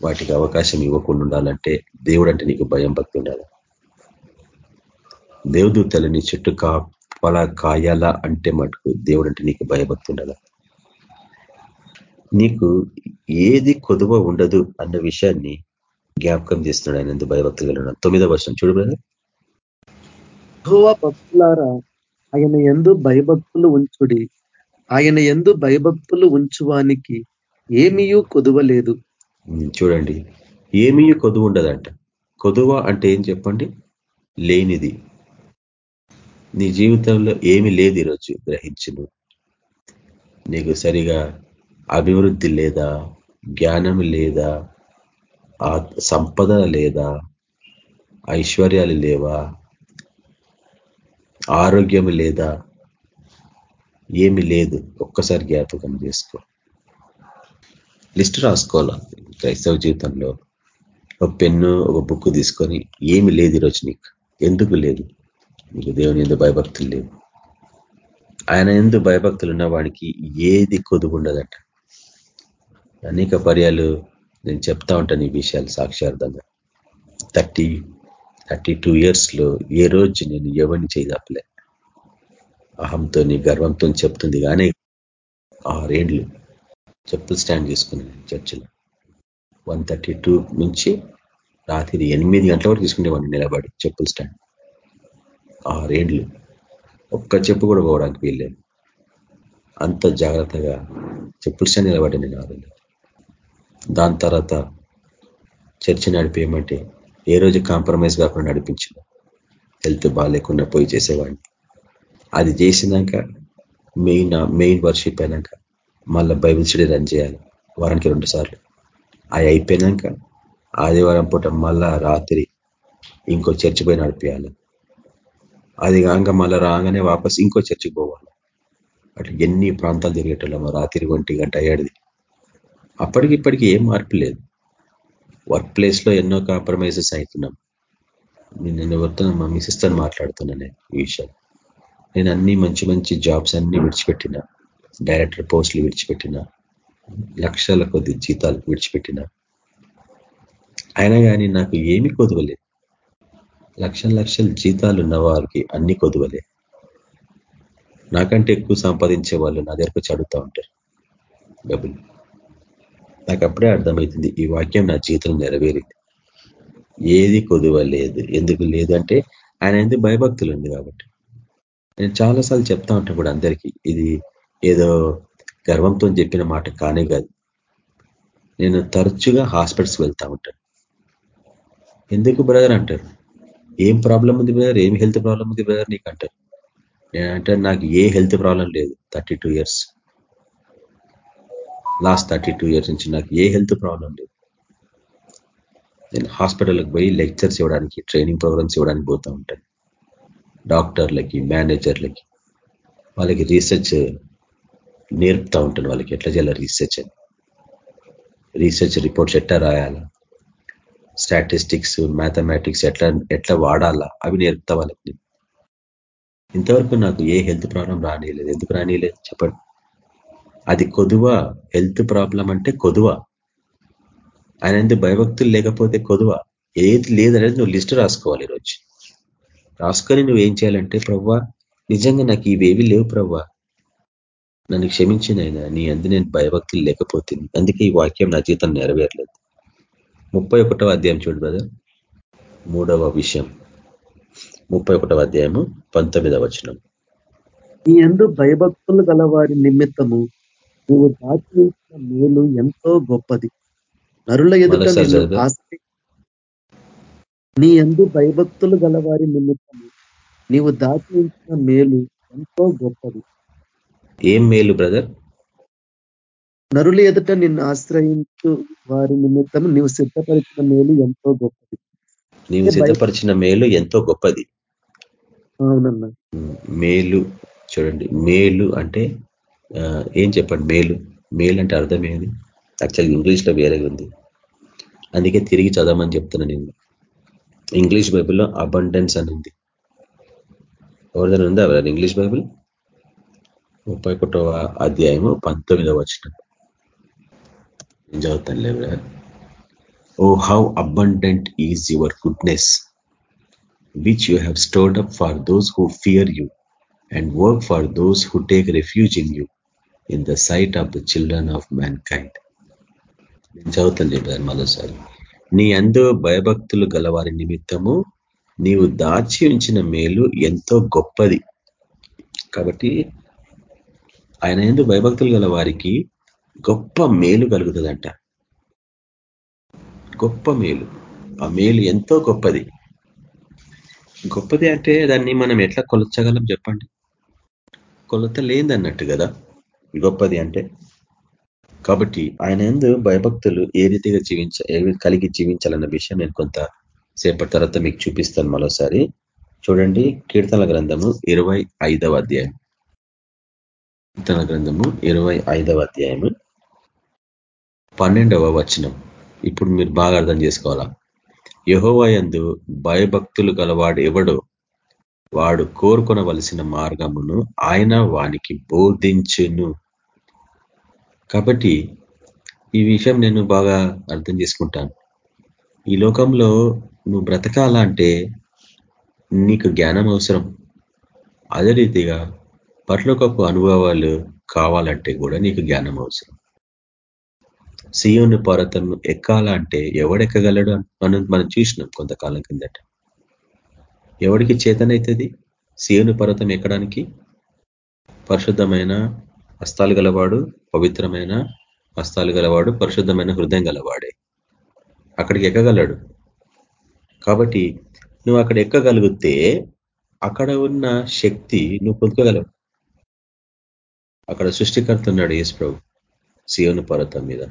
వాటికి అవకాశం ఇవ్వకుండా ఉండాలంటే దేవుడు అంటే నీకు భయం భక్తి ఉండాలి. దేవదూతలు నీ కా కాపలా కాయాలా అంటే మటుకు దేవుడు అంటే నీకు భయభక్తి ఉండాలి. నీకు ఏది కొదువ ఉండదు అన్న విషయాన్ని జ్ఞాపకం చేస్తున్నాడు ఆయన ఎందుకు భయభక్తులు కలిగిన తొమ్మిదో వర్షం చూడు బ్రదర్. భక్తులారా ఆయన ఎందు భయభక్తులు ఉంచుడి. ఆయన ఎందు భయభక్తులు ఉంచువానికి ఏమీయూ కొదువలేదు చూడండి. ఏమీ కొదువు ఉండదంట. కొదువ అంటే ఏం చెప్పండి? లేనిది. నీ జీవితంలో ఏమి లేదు ఈరోజు గ్రహించును. నీకు సరిగా అభివృద్ధి లేదా జ్ఞానం లేదా సంపద లేదా ఐశ్వర్యాలు లేవా? ఆరోగ్యం లేదా? ఏమి లేదు. ఒక్కసారి జ్ఞాపకం చేసుకో. లిస్ట్ రాసుకోవాలా? క్రైస్తవ జీవితంలో ఒక పెన్ను ఒక బుక్ తీసుకొని ఏమి లేదు ఈరోజు నీకు. ఎందుకు లేదు? నీకు దేవుని ఎందుకు భయభక్తులు లేవు. ఆయన ఎందు భయభక్తులు ఉన్న వాడికి ఏది కొదుగుండదట అనేక పర్యాలు నేను చెప్తా ఉంటాను ఈ విషయాలు సాక్ష్యార్థంగా థర్టీ థర్టీ టూ ఇయర్స్లో ఏ రోజు నేను ఎవరిని చేయదప్పలే అహంతో గర్వంతో చెప్తుంది కానీ ఆరేండ్లు చెప్పులు స్టాండ్ చేసుకున్నాను చర్చిలో. వన్ థర్టీ టూ నుంచి రాత్రి ఎనిమిది గంటల వరకు తీసుకునేవాడిని నిలబడి చెప్పులు స్టాండ్. ఆరేండ్లు ఒక్క చెప్పు కూడా పోవడానికి వీల్లేదు. అంత జాగ్రత్తగా చెప్పులు స్టాండ్ నిలబడి నేను ఆరు దాని తర్వాత చర్చి నడిపేయమంటే ఏ రోజు కాంప్రమైజ్ కాకుండా నడిపించిన. హెల్త్ బాగాలేకుండా పోయి చేసేవాడిని. అది చేసినాక మెయిన్ మెయిన్ వర్షిప్ అయినాక మళ్ళీ బైబిల్ స్టడీ రన్ చేయాలి. వారానికి రెండు సార్లు. అవి అయిపోయినాక ఆదివారం పూట మళ్ళా రాత్రి ఇంకో చర్చి పోయి నడిపేయాలి. అది కాక మళ్ళీ రాగానే వాపస్ ఇంకో చర్చికి పోవాలి. అట్లా ఎన్ని ప్రాంతాలు తిరిగేటోళ్ళము రాత్రి ఒంటి గంట అయ్యాడిది అప్పటికి ఇప్పటికి ఏం మార్పు లేదు. వర్క్ ప్లేస్లో ఎన్నో కాంప్రమైజెస్ అవుతున్నాం నేను ఎవరితో మా మిసెస్తో మాట్లాడుతున్నా నేను ఈ విషయం. నేను అన్ని మంచి మంచి జాబ్స్ అన్ని విడిచిపెట్టిన. డైరెక్టర్ పోస్టులు విడిచిపెట్టిన. లక్షల కొద్ది జీతాలు విడిచిపెట్టిన. అయినా కానీ నాకు ఏమి కొదవలేదు. లక్షల లక్షల జీతాలు ఉన్న వారికి అన్ని కొదవలే. నాకంటే ఎక్కువ సంపాదించే వాళ్ళు నా దగ్గరకు చదువుతూ ఉంటారు. డబ్బులు. నాకు అప్పుడే అర్థమవుతుంది ఈ వాక్యం నా జీవితం నెరవేరింది. ఏది కొదువ లేదు ఎందుకు లేదంటే ఆయన ఎందుకు భయభక్తులు ఉంది కాబట్టి. నేను చాలాసార్లు చెప్తా ఉంటాను కూడా అందరికీ ఇది ఏదో గర్వంతో చెప్పిన మాట కానే కాదు. నేను తరచుగా హాస్పిటల్స్కి వెళ్తా ఉంటాను. ఎందుకు బ్రదర్ అంటారు? ఏం ప్రాబ్లం ఉంది బ్రదర్? ఏం హెల్త్ ప్రాబ్లం ఉంది బ్రదర్ నీకు అంటారు నేనంటే నాకు ఏ హెల్త్ ప్రాబ్లం లేదు. Thirty years. Last thirty years నుంచి నాకు ఏ హెల్త్ ప్రాబ్లం లేదు. నేను హాస్పిటల్కి పోయి లెక్చర్స్ ఇవ్వడానికి ట్రైనింగ్ ప్రోగ్రామ్స్ ఇవ్వడానికి పోతూ ఉంటాను. డాక్టర్లకి మేనేజర్లకి వాళ్ళకి రీసెర్చ్ నేర్పుతా ఉంటాను వాళ్ళకి. ఎట్లా చేయాలి రీసెర్చ్ అని. రీసెర్చ్ రిపోర్ట్స్ ఎట్లా రాయాలా? స్టాటిస్టిక్స్ మ్యాథమెటిక్స్ ఎట్లా ఎట్లా వాడాలా? అవి నేర్పుతా వాళ్ళకి ఇంతవరకు నాకు ఏ హెల్త్ ప్రాబ్లం రానియలేదు. ఎందుకు రానియలేదు? చెప్పండి. అది కొదువ? హెల్త్ ప్రాబ్లం అంటే కొదువ? ఆయన ఎందుకు భయభక్తులు లేకపోతే కొదువ? ఏది లేదనేది నువ్వు లిస్ట్ రాసుకోవాలి ఈరోజు. రాసుకొని నువ్వేం చేయాలంటే ప్రవ్వా నిజంగా నాకు ఇవేవి లేవు ప్రవ్వా. నన్ను క్షమించిన ఆయన నీ అందు నేను భయభక్తులు లేకపోతే అందుకే ఈ వాక్యం నా జీతం నెరవేరలేదు. ముప్పై ఒకటవ అధ్యాయం చూడు బ్రదర్ మూడవ విషయం. ముప్పై ఒకటవ అధ్యాయము పంతొమ్మిదవ వచనం. నీ ఎందు భయభక్తులు గల వారి నిమిత్తము నువ్వు దాచిన మేలు ఎంతో గొప్పది. నరుల ఎదుట నీ ఎందు భయభక్తులు గల వారి నిమిత్తము నీవు దాచిన మేలు ఎంతో గొప్పది. ఏం మేలు బ్రదర్? నరుల ఎదుట నిన్ను ఆశ్రయించు వారి నిమిత్తం నీవు సిద్ధపరిచిన మేలు ఎంతో గొప్పది. నీవు సిద్ధపరిచిన మేలు ఎంతో గొప్పది. అవునన్నా. మేలు చూడండి మేలు అంటే ఏం చెప్పండి మేలు? మేలు అంటే అర్థం ఏంది? యాక్చువల్ ఇంగ్లీష్లో వేరేగా ఉంది. అందుకే తిరిగి చదవమని చెప్తున్నా నేను. ఇంగ్లీష్ బైబిల్లో అబండెన్స్ అని ఉంది. ఎవరిదైనా ఉందా ఇంగ్లీష్ బైబిల్? ముప్పై ఒకటవ అధ్యాయము పంతొమ్మిదవ వచ్చిన నేను చదువుతాను లేవరా O how abundant is your goodness which you have stored up for those who fear you and work for those who take refuge in you in the sight of the children of mankind నేను చదువుతాను చెప్పాను మరోసారి నీ అందు భయభక్తులు గలవారి నిమిత్తము నీవు దాచి ఉంచిన మేలు ఎంతో గొప్పది. కాబట్టి ఆయన ఎందు భయభక్తులు గల వారికి గొప్ప మేలు కలుగుతుందంట. గొప్ప మేలు. ఆ మేలు ఎంతో గొప్పది. గొప్పది అంటే దాన్ని మనం ఎట్లా కొలచగలం చెప్పండి? కొలత లేదన్నట్టు కదా? గొప్పది అంటే. కాబట్టి ఆయన ఎందు భయభక్తులు ఏ రీతిగా జీవించ కలిగి జీవించాలన్న విషయం నేను కొంత సేపటి తర్వాత మీకు చూపిస్తాను మరోసారి. చూడండి కీర్తన గ్రంథము ఇరవై అధ్యాయం. కీర్తన గ్రంథము ఇరవై ఐదవ అధ్యాయము. పన్నెండవ వచనం. ఇప్పుడు మీరు బాగా అర్థం చేసుకోవాలా? యహోవయందు భయభక్తులు గలవాడు ఎవడో వాడు కోరుకొనవలసిన మార్గమును ఆయన వానికి బోధించును. కాబట్టి ఈ విషయం నేను బాగా అర్థం చేసుకుంటాను. ఈ లోకంలో నువ్వు బ్రతకాలంటే నీకు జ్ఞానం అవసరం. అదే రీతిగా పర్లోకపు అనుభవాలు కావాలంటే కూడా నీకు జ్ఞానం అవసరం. సియోను పర్వతం ఎక్కాలంటే ఎవడెక్కగలడు అని మనం చూసినాం కొంతకాలం కిందట. ఎవడికి చేతనవుతుంది సియోను పర్వతం ఎక్కడానికి? పరిశుద్ధమైన హస్తాలు గలవాడు పవిత్రమైన హస్తాలు గలవాడు పరిశుద్ధమైన హృదయం గలవాడే. అక్కడికి ఎక్కగలడు? కాబట్టి నువ్వు అక్కడ ఎక్కగలిగితే అక్కడ ఉన్న శక్తి నువ్వు పొందుకోగలవు. అక్కడ సృష్టికర్త ఉన్నాడు యేసు ప్రభు సియోను పర్వతం మీద.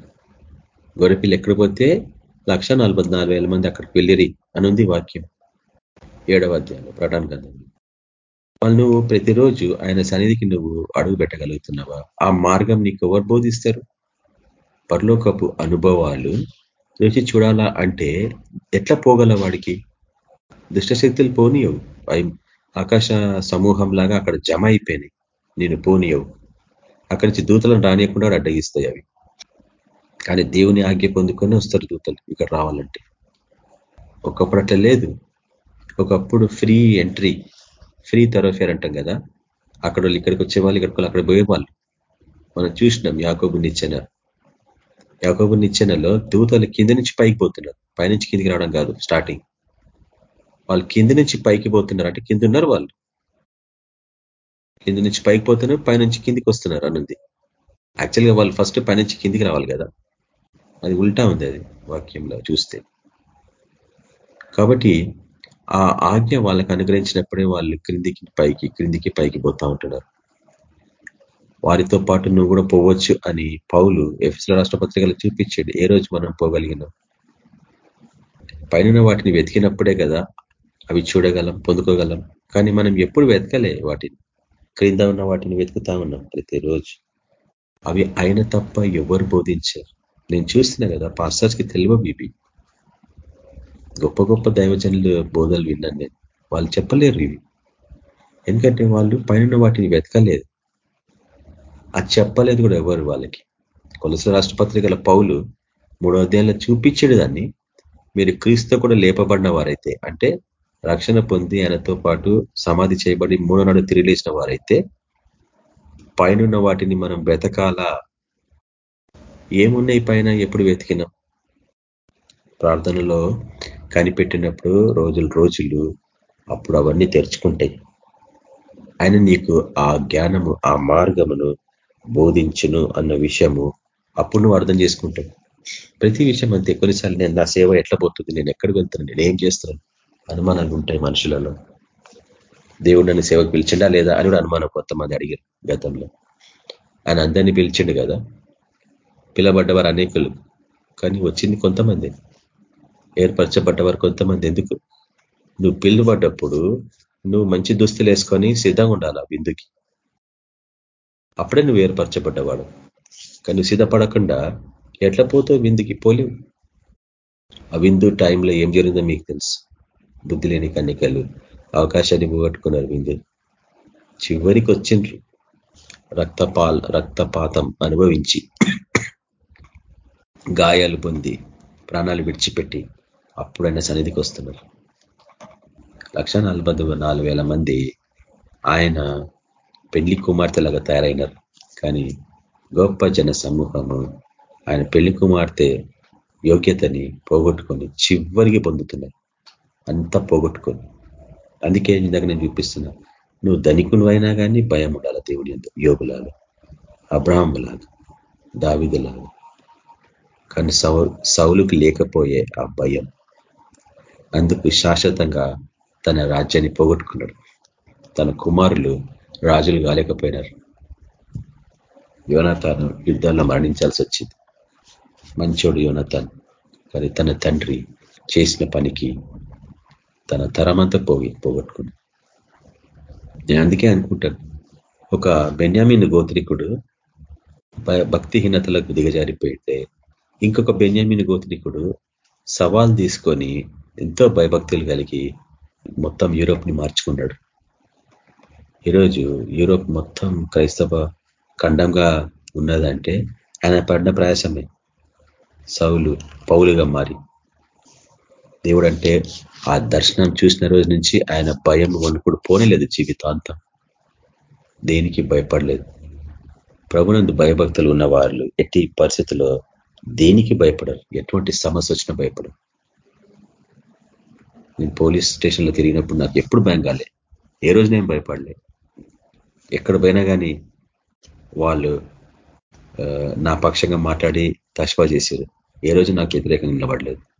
గొరపిల్లు ఎక్కడ పోతే? లక్ష మంది అక్కడికి వెళ్ళిరి అనుంది వాక్యం. ఏడవ అధ్యాయంలో ప్రటాన్ గ్రంథం వాళ్ళు నువ్వు ప్రతిరోజు ఆయన సన్నిధికి నువ్వు అడుగు పెట్టగలుగుతున్నావా? ఆ మార్గం నీకు ఎవరు బోధిస్తారు? పరలోకపు అనుభవాలు రుచి చూడాలా అంటే ఎట్లా పోగల వాడికి? దుష్టశక్తులు పోనీయవు. ఆకాశ సమూహం లాగా అక్కడ జమ అయిపోయినాయి. నేను పోనీయవు. అక్కడి నుంచి దూతలను రానియకుండా అడ్డగిస్తాయి అవి. కానీ దేవుని ఆజ్ఞ పొందుకొని వస్తారు దూతలు ఇక్కడ రావాలంటే. ఒకప్పుడు అట్లా లేదు. ఒకప్పుడు ఫ్రీ ఎంట్రీ ఫ్రీ తరోఫేర్ అంటాం కదా. అక్కడ వాళ్ళు ఇక్కడికి వచ్చేవాళ్ళు ఇక్కడికి అక్కడ పోయేవాళ్ళు. మనం చూసినాం యాకోబు నిచ్చెన. యాకోబు నిచ్చెనలో దూతలు కింద నుంచి పైకి పోతున్నారు. పైనుంచి కిందికి రావడం కాదు స్టార్టింగ్. వాళ్ళు కింద నుంచి పైకి పోతున్నారు అంటే కింద ఉన్నారు వాళ్ళు. కింద నుంచి పైకి పోతున్నారు పైనుంచి కిందికి వస్తున్నారు అనుంది యాక్చువల్గా వాళ్ళు ఫస్ట్ పైనుంచి కిందికి రావాలి కదా. అది ఉల్టా ఉంది అది వాక్యంలో చూస్తే. కాబట్టి ఆ ఆజ్ఞ వాళ్ళకి అనుగ్రహించినప్పుడే వాళ్ళు క్రిందికి పైకి క్రిందికి పైకి పోతా ఉంటున్నారు. వారితో పాటు నువ్వు కూడా పోవచ్చు అని పౌలు ఎఫ్ఎస్ల రాష్ట్రపత్రికలు చూపించాడు. ఏ రోజు మనం పోగలిగినాం? పైన వాటిని వెతికినప్పుడే కదా అవి చూడగలం పొందుకోగలం. కానీ మనం ఎప్పుడు వెతకలే వాటిని. క్రింద ఉన్న వాటిని వెతుకుతా ఉన్నాం ప్రతిరోజు. అవి ఆయన తప్ప ఎవరు బోధించారు. నేను చూస్తున్నా కదా పాస్టర్స్కి తెలివ ఇవి. గొప్ప గొప్ప దైవజనులు బోధలు విన్నాను నేను. వాళ్ళు చెప్పలేరు ఇవి. ఎందుకంటే వాళ్ళు పైన వాటిని వెతకలేదు. అది చెప్పలేదు కూడా ఎవరు వాళ్ళకి. కొలస రాష్ట్రపత్రికల పౌలు మూడో అధ్యాయంలో చూపించాడు దాన్ని. మీరు క్రీస్తు కూడా లేపబడిన వారైతే అంటే రక్షణ పొంది ఆయనతో పాటు సమాధి చేయబడి మూడో నాడు తిరిగిలేసిన వారైతే పైన వాటిని మనం బ్రతకాల. ఏమున్నాయి పైన? ఎప్పుడు వెతికినాం? ప్రార్థనలో కనిపెట్టినప్పుడు రోజులు రోజులు అప్పుడు అవన్నీ తెరుచుకుంటాయి. ఆయన నీకు ఆ జ్ఞానము ఆ మార్గమును బోధించును అన్న విషయము అప్పుడు నువ్వు అర్థం చేసుకుంటావు. ప్రతి విషయం అంతే. కొన్నిసార్లు నేను నా సేవ ఎట్లా పోతుంది? నేను ఎక్కడికి వెళ్తున్నాను? నేను ఏం చేస్తున్నాను? అనుమానాలు ఉంటాయి మనుషులలో. దేవుడు నన్ను సేవకు పిలిచిండా లేదా అని కూడా అనుమానం కొంతమంది అడిగారు గతంలో. ఆయన అందరినీ పిలిచిండు కదా. పిలబడ్డవారు అనేకులు. కానీ వచ్చింది కొంతమంది. ఏర్పరచబడ్డవారు కొంతమంది. ఎందుకు? నువ్వు పిలువబడ్డప్పుడు నువ్వు మంచి దుస్తులు వేసుకొని సిద్ధంగా ఉండాలి ఆ విందుకి. అప్పుడే నువ్వు ఏర్పరచబడ్డవాడు. కానీ నువ్వు సిద్ధపడకుండా ఎట్లా పోతావు విందుకి? పోలేవు. ఆ విందు టైంలో ఏం జరిగిందో మీకు తెలుసు. బుద్ధి లేని కన్నికలు అవకాశాన్ని పోగొట్టుకున్నారు విందు చివరికి వచ్చిండ్రు. రక్తపాల్ రక్తపాతం అనుభవించి గాయాలు పొంది ప్రాణాలు విడిచిపెట్టి అప్పుడైనా సన్నిధికి వస్తున్నారు. లక్ష మంది ఆయన పెళ్ళి కుమార్తెలాగా తయారైనారు. కానీ గొప్ప జన సమూహము ఆయన పెళ్ళి కుమార్తె యోగ్యతని పోగొట్టుకొని చివరికి పొందుతున్నారు. అంతా పోగొట్టుకొని అందుకే ఇందాక నేను చూపిస్తున్నా. నువ్వు ధనికులు అయినా కానీ భయం ఉండాలి దేవుడి యోగులాగా అబ్రాహ్ములాగా దావిదలాగా. కానీ సౌ సౌలుకు లేకపోయే ఆ భయం. అందుకు శాశ్వతంగా తన రాజ్యాన్ని పోగొట్టుకున్నాడు. తన కుమారులు రాజులు కాలేకపోయినారు. యోనతాను యుద్ధాల్లో మరణించాల్సి వచ్చింది. మంచోడు యోనతాన్. కానీ తన తండ్రి చేసిన పనికి తన తరమంతా పోగి పోగొట్టుకున్నాడు నేను అందుకే అనుకుంటాను. ఒక బెన్యామిన్ గోత్రికుడు భక్తిహీనతలకు దిగజారిపోయితే ఇంకొక బెన్యామిన్ గోత్రికుడు సవాల్ తీసుకొని ఎంతో భయభక్తులు కలిగి మొత్తం యూరోప్ని మార్చుకున్నాడు. ఈరోజు యూరోప్ మొత్తం క్రైస్తవ ఖండంగా ఉన్నదంటే ఆయన పడిన ప్రయాసమే. సౌలు పౌలుగా మారి దేవుడు అంటే ఆ దర్శనం చూసిన రోజు నుంచి ఆయన భయం వణుకుడు పోనేలేదు జీవితాంతం. దేనికి భయపడలేదు. ప్రభునందు భయభక్తులు ఉన్న వాళ్ళు ఎట్టి పరిస్థితుల్లో దేనికి భయపడరు? ఎటువంటి సమస్య వచ్చినా భయపడరు. నేను పోలీస్ స్టేషన్లో తిరిగినప్పుడు నాకు ఎప్పుడు భయం కాలే. ఏ రోజు నేను భయపడలే. ఎక్కడ పోయినా కానీ వాళ్ళు నా పక్షంగా మాట్లాడి తష్వా చేశారు. ఏ రోజు నాకు వ్యతిరేకంగా నిలబడలేదు.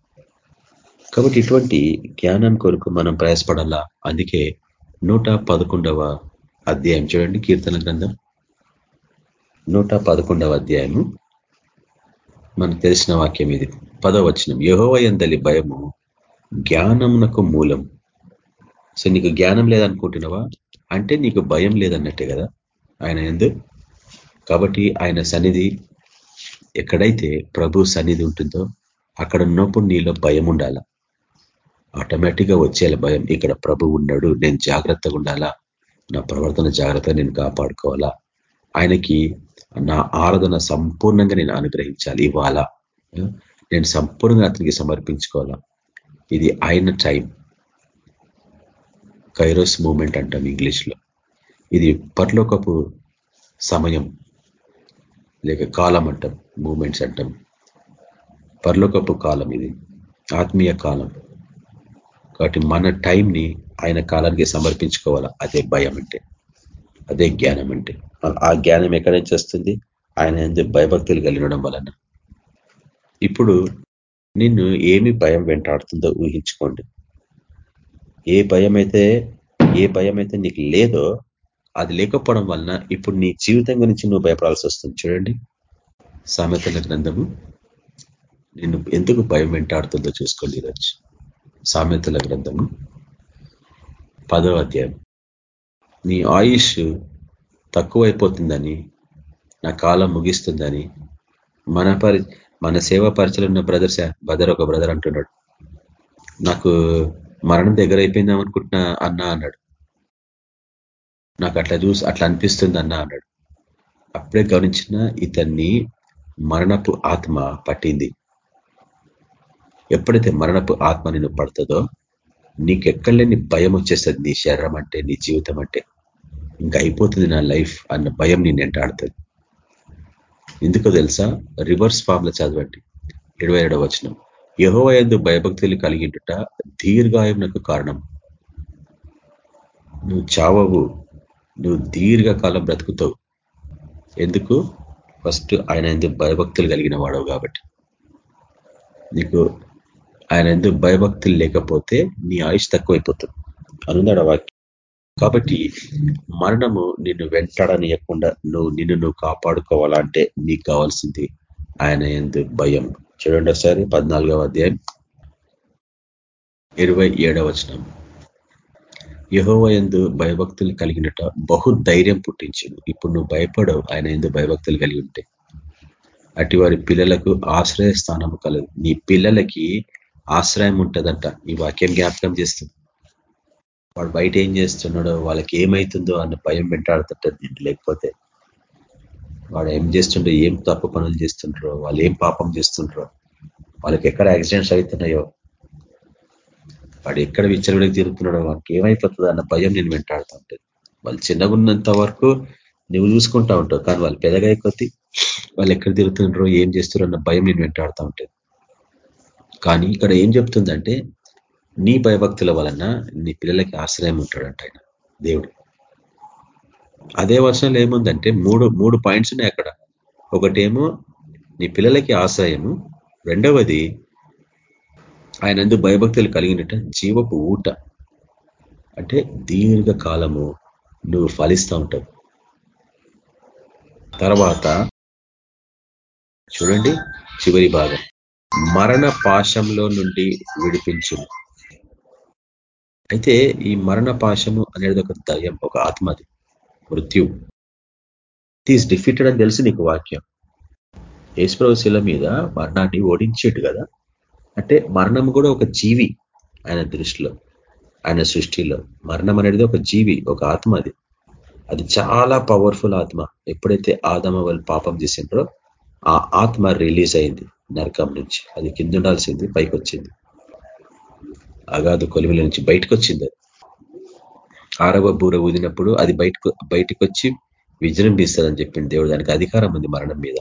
కాబట్టి ఇటువంటి జ్ఞానం కొరకు మనం ప్రయాసపడాలా? అందుకే నూట పదకొండవ అధ్యాయం. చూడండి కీర్తన గ్రంథం. నూట పదకొండవ అధ్యాయము. మనకు తెలిసిన వాక్యం ఇది. పదవచనం యహోవ ఎందలి భయము జ్ఞానమునకు మూలం. సో నీకు జ్ఞానం లేదనుకుంటున్నావా? అంటే నీకు భయం లేదన్నట్టే కదా ఆయన ఎందు కాబట్టి ఆయన సన్నిధి ఎక్కడైతే ప్రభు సన్నిధి ఉంటుందో అక్కడ ఉన్నప్పుడు నీలో భయం ఉండాల? ఆటోమేటిక్గా వచ్చేయాలి భయం. ఇక్కడ ప్రభు ఉన్నాడు. నేను జాగ్రత్తగా ఉండాలా? నా ప్రవర్తన జాగ్రత్త నేను కాపాడుకోవాలా? ఆయనకి నా ఆరాధన సంపూర్ణంగా నేను అనుగ్రహించాలి ఇవ్వాలా నేను సంపూర్ణంగా అతనికి సమర్పించుకోవాలా? ఇది ఆయన టైం. కైరోస్ మూమెంట్ అంటాం ఇంగ్లీష్లో. ఇది పర్లోకపు సమయం. లేక కాలం అంటాం మూమెంట్స్ అంటాం. పర్లోకపు కాలం ఇది. ఆత్మీయ కాలం. కాబట్టి మన టైంని ఆయన కాలానికి సమర్పించుకోవాలా? అదే భయం అంటే. అదే జ్ఞానం అంటే. ఆ జ్ఞానం ఎక్కడ నుంచి వస్తుంది? ఆయన ఎందుకు భయభక్తులు కలిగడం వలన. ఇప్పుడు నిన్ను ఏమి భయం వెంటాడుతుందో ఊహించుకోండి. ఏ భయం అయితే ఏ భయం అయితే నీకు లేదో అది లేకపోవడం వలన ఇప్పుడు నీ జీవితం గురించి నువ్వు భయపడాల్సి వస్తుంది. చూడండి. సామెతల గ్రంథము. నిన్ను ఎందుకు భయం వెంటాడుతుందో చూసుకోండి ఈరోజు. సామెతల గ్రంథము పదవ అధ్యాయం. నీ ఆయుష్ తక్కువైపోతుందని నా కాలం ముగిస్తుందని మన పరి మన సేవా పరిచయం ఉన్న బ్రదర్స్ బ్రదర్ ఒక బ్రదర్ అంటున్నాడు. నాకు మరణం దగ్గర అయిపోయిందాం అనుకుంటున్నా అన్నా అన్నాడు. నాకు అట్లా చూసి అట్లా అనిపిస్తుంది అన్నా అన్నాడు. అప్పుడే గమనించిన ఇతన్ని మరణపు ఆత్మ పట్టింది. ఎప్పుడైతే మరణపు ఆత్మ నేను పడుతుందో నీకెక్కడలేని భయం వచ్చేస్తుంది నీ శరీరం అంటే నీ జీవితం అంటే. ఇంకా అయిపోతుంది నా లైఫ్ అన్న భయం నేను ఎంటాడుతుంది. ఎందుకో తెలుసా? రివర్స్ ఫామ్లో చదవండి. ఇరవై ఏడవ వచనం. యహో ఎందు భయభక్తులు కలిగింటుట దీర్ఘాయునకు కారణం. నువ్వు చావవు నువ్వు దీర్ఘకాలం బ్రతుకుతావు. ఎందుకు? ఫస్ట్ ఆయన ఎందుకు భయభక్తులు కలిగిన వాడవు కాబట్టి. నీకు ఆయన ఎందుకు భయభక్తులు లేకపోతే నీ ఆయుష్ తక్కువైపోతుంది. అనుందాడ వాక్యం? కాబట్టి మరణము నిన్ను వెంటాడనియకుండా నువ్వు నిన్ను నువ్వు కాపాడుకోవాలంటే నీకు కావాల్సింది ఆయన ఎందు భయం. చూడండి ఒకసారి పద్నాలుగవ అధ్యాయం ఇరవై ఏడవ వచనం. యహోవ ఎందు భయభక్తులు కలిగినట బహు ధైర్యం పుట్టించింది ఇప్పుడు నువ్వు భయపడవు ఆయన ఎందు భయభక్తులు కలిగి ఉంటే. అటు వారి పిల్లలకు ఆశ్రయ స్థానం కలదు. నీ పిల్లలకి ఆశ్రయం ఉంటుందంట. ఈ వాక్యం జ్ఞాపకం చేస్తుంది. వాడు బయట ఏం చేస్తున్నాడో వాళ్ళకి ఏమవుతుందో అన్న భయం వెంటాడుతుంటుంది లేకపోతే వాడు ఏం చేస్తుండో ఏం తప్పు పనులు చేస్తుంటారో వాళ్ళు ఏం పాపం చేస్తుంటారో వాళ్ళకి ఎక్కడ యాక్సిడెంట్స్ అవుతున్నాయో వాడు ఎక్కడ విచ్చలవిడికి తిరుగుతున్నాడో వాడికి ఏమైపోతుందో అన్న భయం నేను వెంటాడుతూ ఉంటుంది వాళ్ళు చిన్నగా ఉన్నంత వరకు నువ్వు చూసుకుంటా ఉంటావు. కానీ వాళ్ళు పెదగా కొద్ది వాళ్ళు ఎక్కడ తిరుగుతుండ్రో ఏం చేస్తారో అన్న భయం నేను వెంటాడుతూ ఉంటుంది. కానీ ఇక్కడ ఏం చెప్తుందంటే నీ భయభక్తుల వలన నీ పిల్లలకి ఆశ్రయం ఉంటాడంట ఆయన దేవుడు. అదే వర్షంలో ఏముందంటే మూడు మూడు పాయింట్స్ ఉన్నాయి అక్కడ. ఒకటేమో నీ పిల్లలకి ఆశ్రయము. రెండవది ఆయన ఎందుకు భయభక్తులు కలిగినట్ట జీవపు ఊట. అంటే దీర్ఘకాలము నువ్వు ఫలిస్తూ ఉంటావు. తర్వాత చూడండి చివరి భాగం. మరణ పాశంలో నుండి విడిపించు అయితే ఈ మరణ పాశము అనేది ఒక దయం ఒక ఆత్మది మృత్యు ఈస్ డిఫీటెడ్ అని తెలుసు నీకు వాక్యం. ఏసుప్రవశిల మీద మరణాన్ని ఓడించేట్టు కదా. అంటే మరణం కూడా ఒక జీవి ఆయన దృష్టిలో ఆయన సృష్టిలో. మరణం అనేది ఒక జీవి ఒక ఆత్మ అది. అది చాలా పవర్ఫుల్ ఆత్మ. ఎప్పుడైతే ఆదమ వాళ్ళు పాపం చేసిండ్రో ఆ ఆత్మ రిలీజ్ అయింది. నరకం నుంచి. అది కింద ఉండాల్సింది పైకి వచ్చింది అగాధ కొలువుల నుంచి బయటకు వచ్చింది అది. ఆరవ బూర ఊదినప్పుడు అది బయటకు బయటకు వచ్చి విజృంభిస్తుందని చెప్పింది దేవుడు దానికి అధికారం ఉంది మరణం మీద.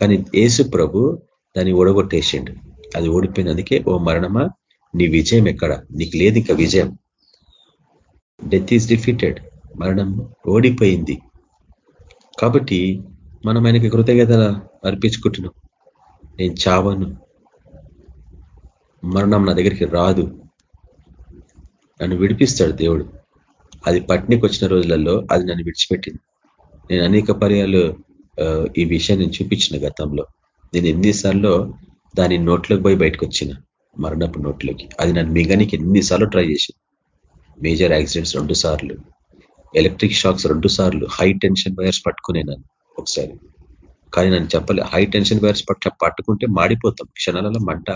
కానీ యేసు ప్రభు దాన్ని ఓడగొట్టేసిండు. అది ఓడిపోయినందుకే ఓ మరణమా నీ విజయం ఎక్కడ? నీకు లేదు ఇంకా విజయం. డెత్ ఈస్ డిఫీటెడ్ మరణం ఓడిపోయింది. కాబట్టి మనం ఆయనకి కృతజ్ఞతలు అర్పించుకుంటున్నాం. నేను చావను. మరణం నా దగ్గరికి రాదు. నన్ను విడిపిస్తాడు దేవుడు. అది పట్నికి వచ్చిన రోజులలో అది నన్ను విడిచిపెట్టింది. నేను అనేక పర్యాలు ఈ విషయాన్ని నేను చూపించిన గతంలో. నేను ఎన్నిసార్లు దాని నోట్లోకి పోయి బయటకు వచ్చిన మరణపు నోట్లోకి. అది నన్ను మిగానికి ఎన్నిసార్లు ట్రై చేసింది? మేజర్ యాక్సిడెంట్స్ రెండు సార్లు. ఎలక్ట్రిక్ షాక్స్ రెండు సార్లు. హై టెన్షన్ వైర్స్ పట్టుకునే నన్ను ఒకసారి. కానీ నన్ను చెప్పలే హై టెన్షన్ వైరస్ పట్ల పట్టుకుంటే మాడిపోతాం. క్షణాలలో మంట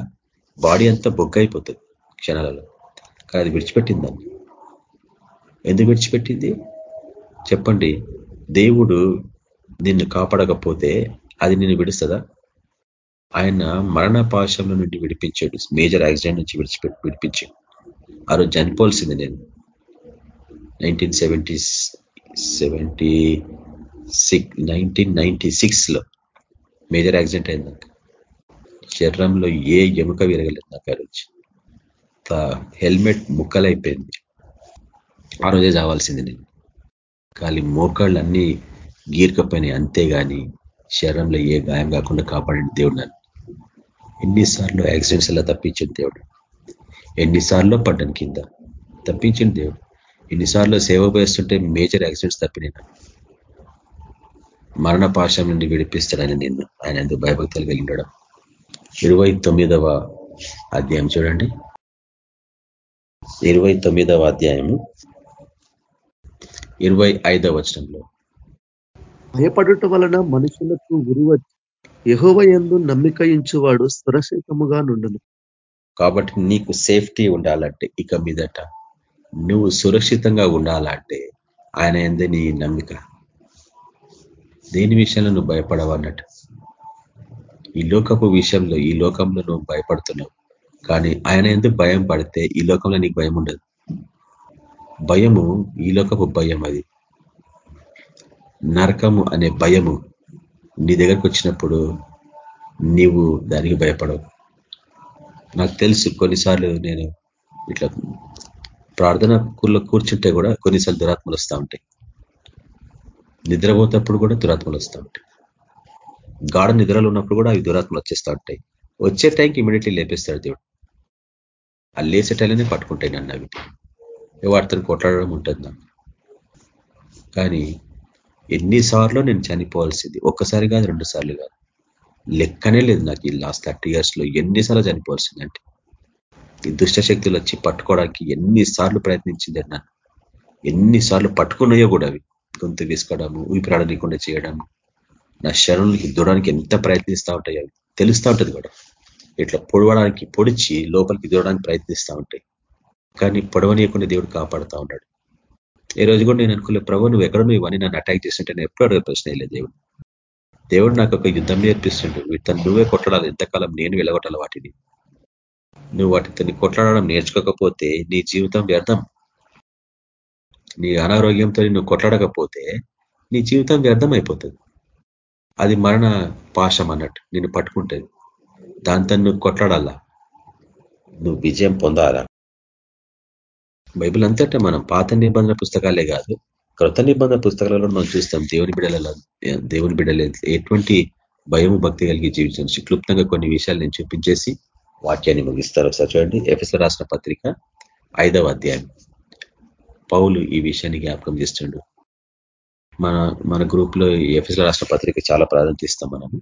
బాడీ అంతా బొగ్గ అయిపోతుంది క్షణాలలో. కానీ అది విడిచిపెట్టింది దాన్ని ఎందుకు విడిచిపెట్టింది? చెప్పండి. దేవుడు నిన్ను కాపాడకపోతే అది నిన్ను విడుస్తుందా? ఆయన మరణ పాశంలో నుండి విడిపించాడు. మేజర్ యాక్సిడెంట్ నుంచి విడిచిపెట్టి విడిపించాడు. ఆ రోజు చనిపోవాల్సింది నేను. Nineteen seventy seventy six nineteen ninety సిక్స్లో మేజర్ యాక్సిడెంట్ అయింది నాకు. శరీరంలో ఏ ఎముక విరగలేదు నాకు ఆ రోజు హెల్మెట్ ముక్కలైపోయింది. ఆ రోజే చావాల్సింది నేను. కానీ మోకాళ్ళు అన్నీ గీర్కపోయినాయి అంతేగాని శరీరంలో ఏ గాయం కాకుండా కాపాడిన దేవుడు నన్ను. ఎన్నిసార్లు యాక్సిడెంట్స్ అలా తప్పించిన దేవుడు. ఎన్నిసార్లు పడ్డాను కింద. తప్పించిన దేవుడు. ఎన్నిసార్లు సేవ పోయేస్తుంటే మేజర్ యాక్సిడెంట్స్ తప్పిన మరణ పాశం నుండి విడిపిస్తాడు ఆయన నిన్ను ఆయన ఎందుకు భయభక్తులు కలిగి ఉండడం ఇరవై తొమ్మిదవ అధ్యాయం చూడండి. ఇరవై తొమ్మిదవ అధ్యాయము ఇరవై ఐదవ వచనంలో. భయపడుట వలన మనుషులకు ఉరివచ్చి యహోవ ఎందు నమ్మిక ఇంచువాడు సురక్షితముగా నుండును. కాబట్టి నీకు సేఫ్టీ ఉండాలంటే ఇక మీదట నువ్వు సురక్షితంగా ఉండాలంటే ఆయన ఎందు నీ నమ్మిక. దేని విషయంలో నువ్వు భయపడవన్నట్టు ఈ లోకపు విషయంలో ఈ లోకంలో నువ్వు భయపడుతున్నావు. కానీ ఆయన ఎందుకు భయం పడితే ఈ లోకంలో నీకు భయం ఉండదు. భయము ఈ లోకపు భయం అది. నరకము అనే భయము నీ దగ్గరకు వచ్చినప్పుడు నీవు దానికి భయపడవు. నాకు తెలుసు కొన్నిసార్లు నేను ఇట్లా ప్రార్థన కూర్చుంటే కూడా కొన్నిసార్లు దురాత్మలు వస్తూ ఉంటాయి. నిద్రపోతప్పుడు కూడా దురాత్మలు వస్తూ ఉంటాయి. గాఢ నిద్రలో ఉన్నప్పుడు కూడా అవి దురాత్మలు వచ్చేస్తూ ఉంటాయి. వచ్చే టైంకి ఇమీడియట్లీ లేపేస్తాడు దేవుడు. ఆ లేసే టైంలోనే పట్టుకుంటాయి నన్ను అవి. వాటితో కొట్లాడడం ఉంటుంది నాకు. కానీ ఎన్నిసార్లు నేను చనిపోవాల్సింది? ఒక్కసారి కాదు రెండు సార్లు కాదు. లెక్కనే లేదు నాకు ఈ లాస్ట్ థర్టీ ఇయర్స్లో ఎన్నిసార్లు చనిపోవాల్సిందంటే ఈ దుష్ట శక్తులు వచ్చి పట్టుకోవడానికి ఎన్నిసార్లు ప్రయత్నించింది నన్ను. ఎన్నిసార్లు పట్టుకున్నాయో కూడా అవి. గొంతు వేసుకోవడము ఊపిరాడనీయకుండా చేయడము. నా శరణులకి దూడడానికి ఎంత ప్రయత్నిస్తూ ఉంటాయి అవి? తెలుస్తూ ఉంటుంది కూడా ఇట్లా పొడవడానికి పొడిచి లోపలికి దూడడానికి ప్రయత్నిస్తూ ఉంటాయి. కానీ పొడవనీయకుండా దేవుడు కాపాడుతూ ఉంటాడు ఈ రోజు కూడా నేను అనుకోలే ప్రభు నువ్వు ఎక్కడ నువ్వు ఇవన్నీ నన్ను అటాక్ చేస్తుంటే నేను ఎప్పుడు అడిగే ప్రశ్న లేదు దేవుడు. దేవుడు నాకు ఒక యుద్ధం నేర్పిస్తుండు. వీటిని నువ్వే కొట్టడాలి ఎంతకాలం నేను వెళ్ళగొట్టాలి వాటిని. నువ్వు వాటితో కొట్లాడడం నేర్చుకోకపోతే నీ జీవితం వ్యర్థం. నీ అనారోగ్యంతో నువ్వు కొట్లాడకపోతే నీ జీవితం వ్యర్థం అయిపోతుంది అది మరణ పాశం అన్నట్టు నిన్ను పట్టుకుంటుంది. దాంతో నువ్వు కొట్లాడాలా? నువ్వు విజయం పొందాలా? బైబిల్ అంతటా మనం పాత నిబంధన పుస్తకాలే కాదు కృత నిబంధన పుస్తకాలలో మనం చూస్తాం దేవుని బిడ్డల దేవుని బిడ్డలు ఎటువంటి భయం భక్తి కలిగి జీవించడం క్లుప్తంగా కొన్ని విషయాలు నేను చూపించేసి వాక్యాన్ని ముగిస్తారు ఒకసారి చూడండి. ఎఫ్ఎస్ రాష్ట్ర పత్రిక ఐదవ అధ్యాయం. పౌలు ఈ విషయాన్ని జ్ఞాపకం చేస్తుండు. మన మన గ్రూప్లో ఎఫ్ఎస్ రాష్ట్ర పత్రిక చాలా ప్రాధాన్యత ఇస్తాం మనం.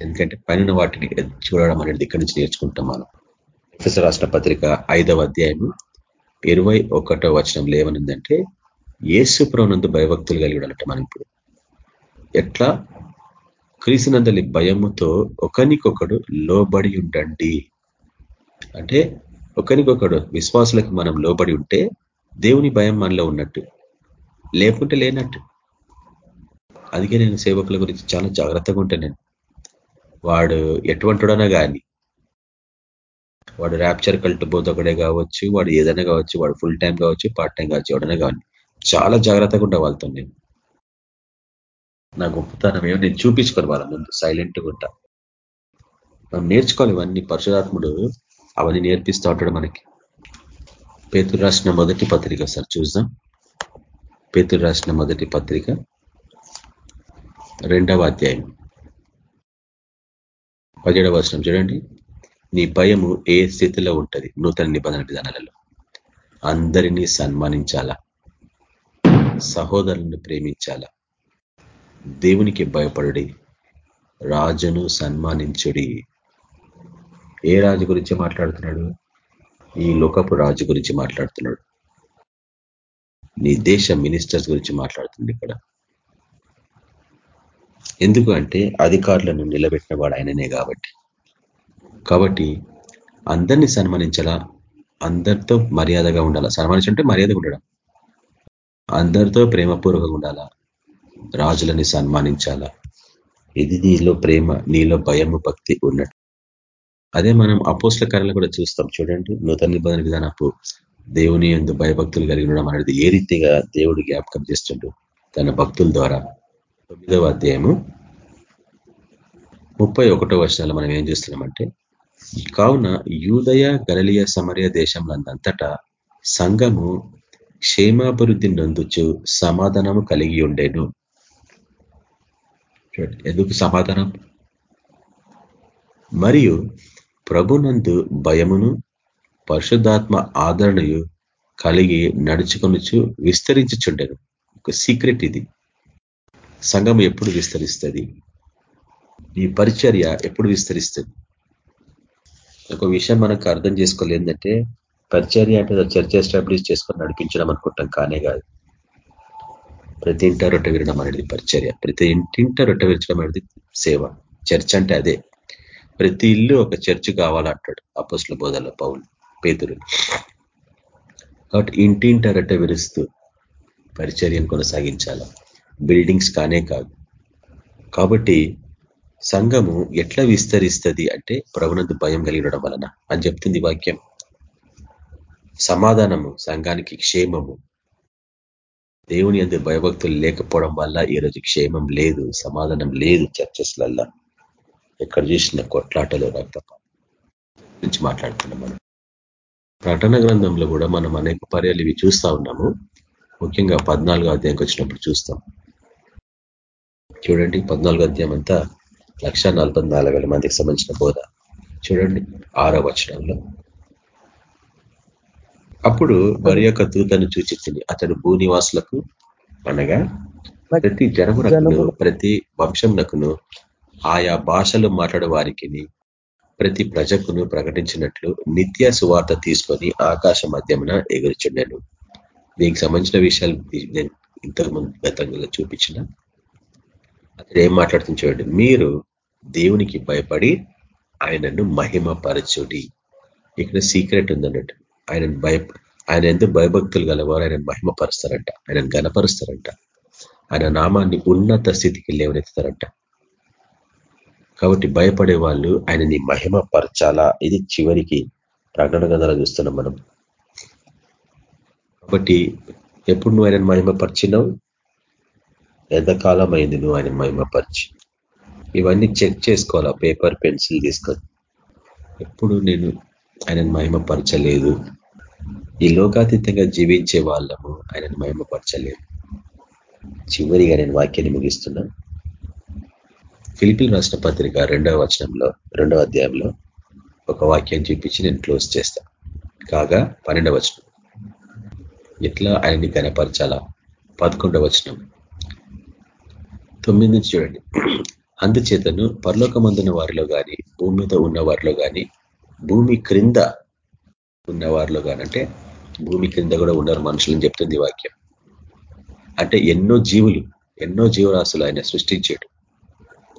ఎందుకంటే పైన వాటిని చూడడం అనేది ఇక్కడి నుంచి నేర్చుకుంటాం మనం. ఎఫ్ఎస్ల రాష్ట్ర పత్రిక ఐదవ అధ్యాయము ఇరవై ఒకటో వచనం లేవనుందంటే ఏసు భయభక్తులు కలిగి ఉండాలంట మనం ఇప్పుడు. ఎట్లా? క్రీస్తునందలి భయముతో ఒకనికొకడు లోబడి ఉండండి. అంటే ఒకరికొకడు విశ్వాసులకు మనం లోబడి ఉంటే దేవుని భయం మనలో ఉన్నట్టు లేకుంటే లేనట్టు. అందుకే నేను సేవకుల గురించి చాలా జాగ్రత్తగా ఉంటాను. నేను వాడు ఎటువంటిడనా కానీ వాడు ర్యాప్చర్ కల్ట్ బోధకుడే కావచ్చు వాడు ఏదైనా కావచ్చు వాడు ఫుల్ టైం కావచ్చు పార్ట్ టైం కావచ్చు ఎవడైనా కానీ చాలా జాగ్రత్తగా ఉంటా వాళ్ళతో నేను. నా గొప్పతనం ఏమో నేను చూపించుకోను వాళ్ళ ముందు సైలెంట్గా ఉంటా. మనం నేర్చుకోవాలి ఇవన్నీ. పరశురాత్ముడు అవన్నీ నేర్పిస్తూ ఉంటాడు మనకి. పేతురు రాసిన మొదటి పత్రిక సార్ చూద్దాం. పేతురు రాసిన మొదటి పత్రిక రెండవ అధ్యాయం. పదిహేడవ వర్షం చూడండి. నీ భయము ఏ స్థితిలో ఉంటుంది? నూతన నిబంధన విధానాలలో. అందరినీ సన్మానించాలా? సహోదరులను ప్రేమించాలా? దేవునికి భయపడుడి. రాజును సన్మానించుడి. ఏ రాజు గురించి మాట్లాడుతున్నాడు? ఈ లోకపు రాజు గురించి మాట్లాడుతున్నాడు. నీ దేశ మినిస్టర్స్ గురించి మాట్లాడుతుంది ఇక్కడ. ఎందుకు అంటే అధికారులను నిలబెట్టిన వాడు ఆయననే కాబట్టి. కాబట్టి అందరినీ సన్మానించాలా? అందరితో మర్యాదగా ఉండాలా? సన్మానించంటే మర్యాదగా ఉండడం. అందరితో ప్రేమపూర్వకంగా ఉండాలా? రాజులని సన్మానించాలా? ఇది నీలో ప్రేమ నీలో భయము భక్తి ఉన్నట్టు. అదే మనం అపోస్ల కళలు కూడా చూస్తాం. చూడండి నూతన నిబంధన విధానపు దేవుని ఎందు భయభక్తులు కలిగి ఉండడం అనేది ఏ రీతిగా దేవుడు జ్ఞాపకం చేస్తుండడు తన భక్తుల ద్వారా. తొమ్మిదవ అధ్యాయము. ముప్పై ఒకటో వర్షాలు మనం ఏం చేస్తున్నామంటే కావున యూదయ గలలియ సమరయ దేశంలందంతటా సంఘము క్షేమాభివృద్ధి నందుచు సమాధానము కలిగి ఉండేను. ఎందుకు సమాధానం? మరియు ప్రభునందు భయమును పరిశుద్ధాత్మ ఆదరణయు కలిగి నడుచుకొనుచు విస్తరించుచుండెను. ఒక సీక్రెట్ ఇది. సంఘం ఎప్పుడు విస్తరిస్తుంది? ఈ పరిచర్య ఎప్పుడు విస్తరిస్తుంది? ఒక విషయం మనకు అర్థం చేసుకోలేదంటే ఏంటంటే పరిచర్య అంటే చర్చ ఎస్టాబ్లిష్ చేసుకొని నడిపించడం అనుకుంటాం కానే కాదు. ప్రతి ఇంట రొట్టె విరడం అనేది పరిచర్య. ప్రతి ఇంటింట రొట్టె విరచడం అనేది సేవ. చర్చ్ అంటే అదే. ప్రతి ఇల్లు ఒక చర్చ్ కావాలంటాడు అపస్ల బోధల పౌలు పేతురు. కాబట్టి ఇంటింట రొట్టె విరుస్తూ పరిచర్యను కొనసాగించాల. బిల్డింగ్స్ కానే కాదు. కాబట్టి సంఘము ఎట్లా విస్తరిస్తుంది అంటే ప్రభునందు భయం కలిగడం వలన అని చెప్తుంది వాక్యం. సమాధానము సంఘానికి క్షేమము. దేవుని అందు భయభక్తులు లేకపోవడం వల్ల ఈరోజు క్షేమం లేదు సమాధానం లేదు చర్చస్లల్లా. ఎక్కడ చూసిన కొట్లాటలు రక్తపాతం గురించి మాట్లాడుతున్నాం మనం. ప్రకటన గ్రంథంలో కూడా మనం అనేక పర్యాలు ఇవి చూస్తా ఉన్నాము. ముఖ్యంగా పద్నాలుగో అధ్యాయంకి వచ్చినప్పుడు చూస్తాం. చూడండి పద్నాలుగో అధ్యాయం అంతా లక్ష మందికి సంబంధించిన బోధ. చూడండి ఆరో వచనంలో. అప్పుడు మరి యొక్క దూతను చూచి అతడు భూనివాసులకు అనగా ప్రతి జనమునకును ప్రతి వంశంనకును ఆయా భాషలు మాట్లాడే వారికి ప్రతి ప్రజకును ప్రకటించినట్లు నిత్య సువార్త తీసుకొని ఆకాశ మధ్యమున ఎగురుచుండాను. దీనికి సంబంధించిన విషయాలు నేను ఇంతకుముందు గతంగా చూపించిన. అతడు ఏం మాట్లాడుతుంది చూడండి. మీరు దేవునికి భయపడి ఆయనను మహిమపరచుడి. ఇక్కడ సీక్రెట్ ఉందన్నట్టు. ఆయన భయ ఆయన ఎందుకు భయభక్తులు గలవారు ఆయన మహిమపరుస్తారంట. ఆయన గనపరుస్తారంట ఆయన నామాన్ని ఉన్నత స్థితికి లేవనెత్తారంట కాబట్టి భయపడే వాళ్ళు ఆయనని మహిమపరచాలా? ఇది చివరికి ప్రకటన గంధాలు చూస్తున్నాం మనం. కాబట్టి ఎప్పుడు నువ్వు ఆయన మహిమపరిచినావు? ఎంతకాలం అయింది నువ్వు ఆయన మహిమపరిచి? ఇవన్నీ చెక్ చేసుకోవాలా పేపర్ పెన్సిల్ తీసుకొని? ఎప్పుడు నేను ఆయనను మహిమపరచలేదు. ఈ లోకాతీతంగా జీవించే వాళ్ళము ఆయనను మహిమపరచలేదు. చివరిగా నేను వాక్యాన్ని ముగిస్తున్నా. ఫిలిపిల్ రాసిన పత్రిక రెండవ వచనంలో రెండవ అధ్యాయంలో ఒక వాక్యం చూపించి నేను క్లోజ్ చేస్తా. కాగా పన్నెండవ వచనం. ఎట్లా ఆయన్ని కనపరచాలా పదకొండవ వచనం. తొమ్మిది నుంచి చూడండి. అందుచేతను పరలోకమందున్న వారిలో కానీ భూమి మీద ఉన్న వారిలో కానీ భూమి క్రింద ఉన్న వారిలో అంటే భూమి క్రింద కూడా ఉన్నారు మనుషులని చెప్తుంది వాక్యం. అంటే ఎన్నో జీవులు ఎన్నో జీవరాశులు ఆయన సృష్టించాడు.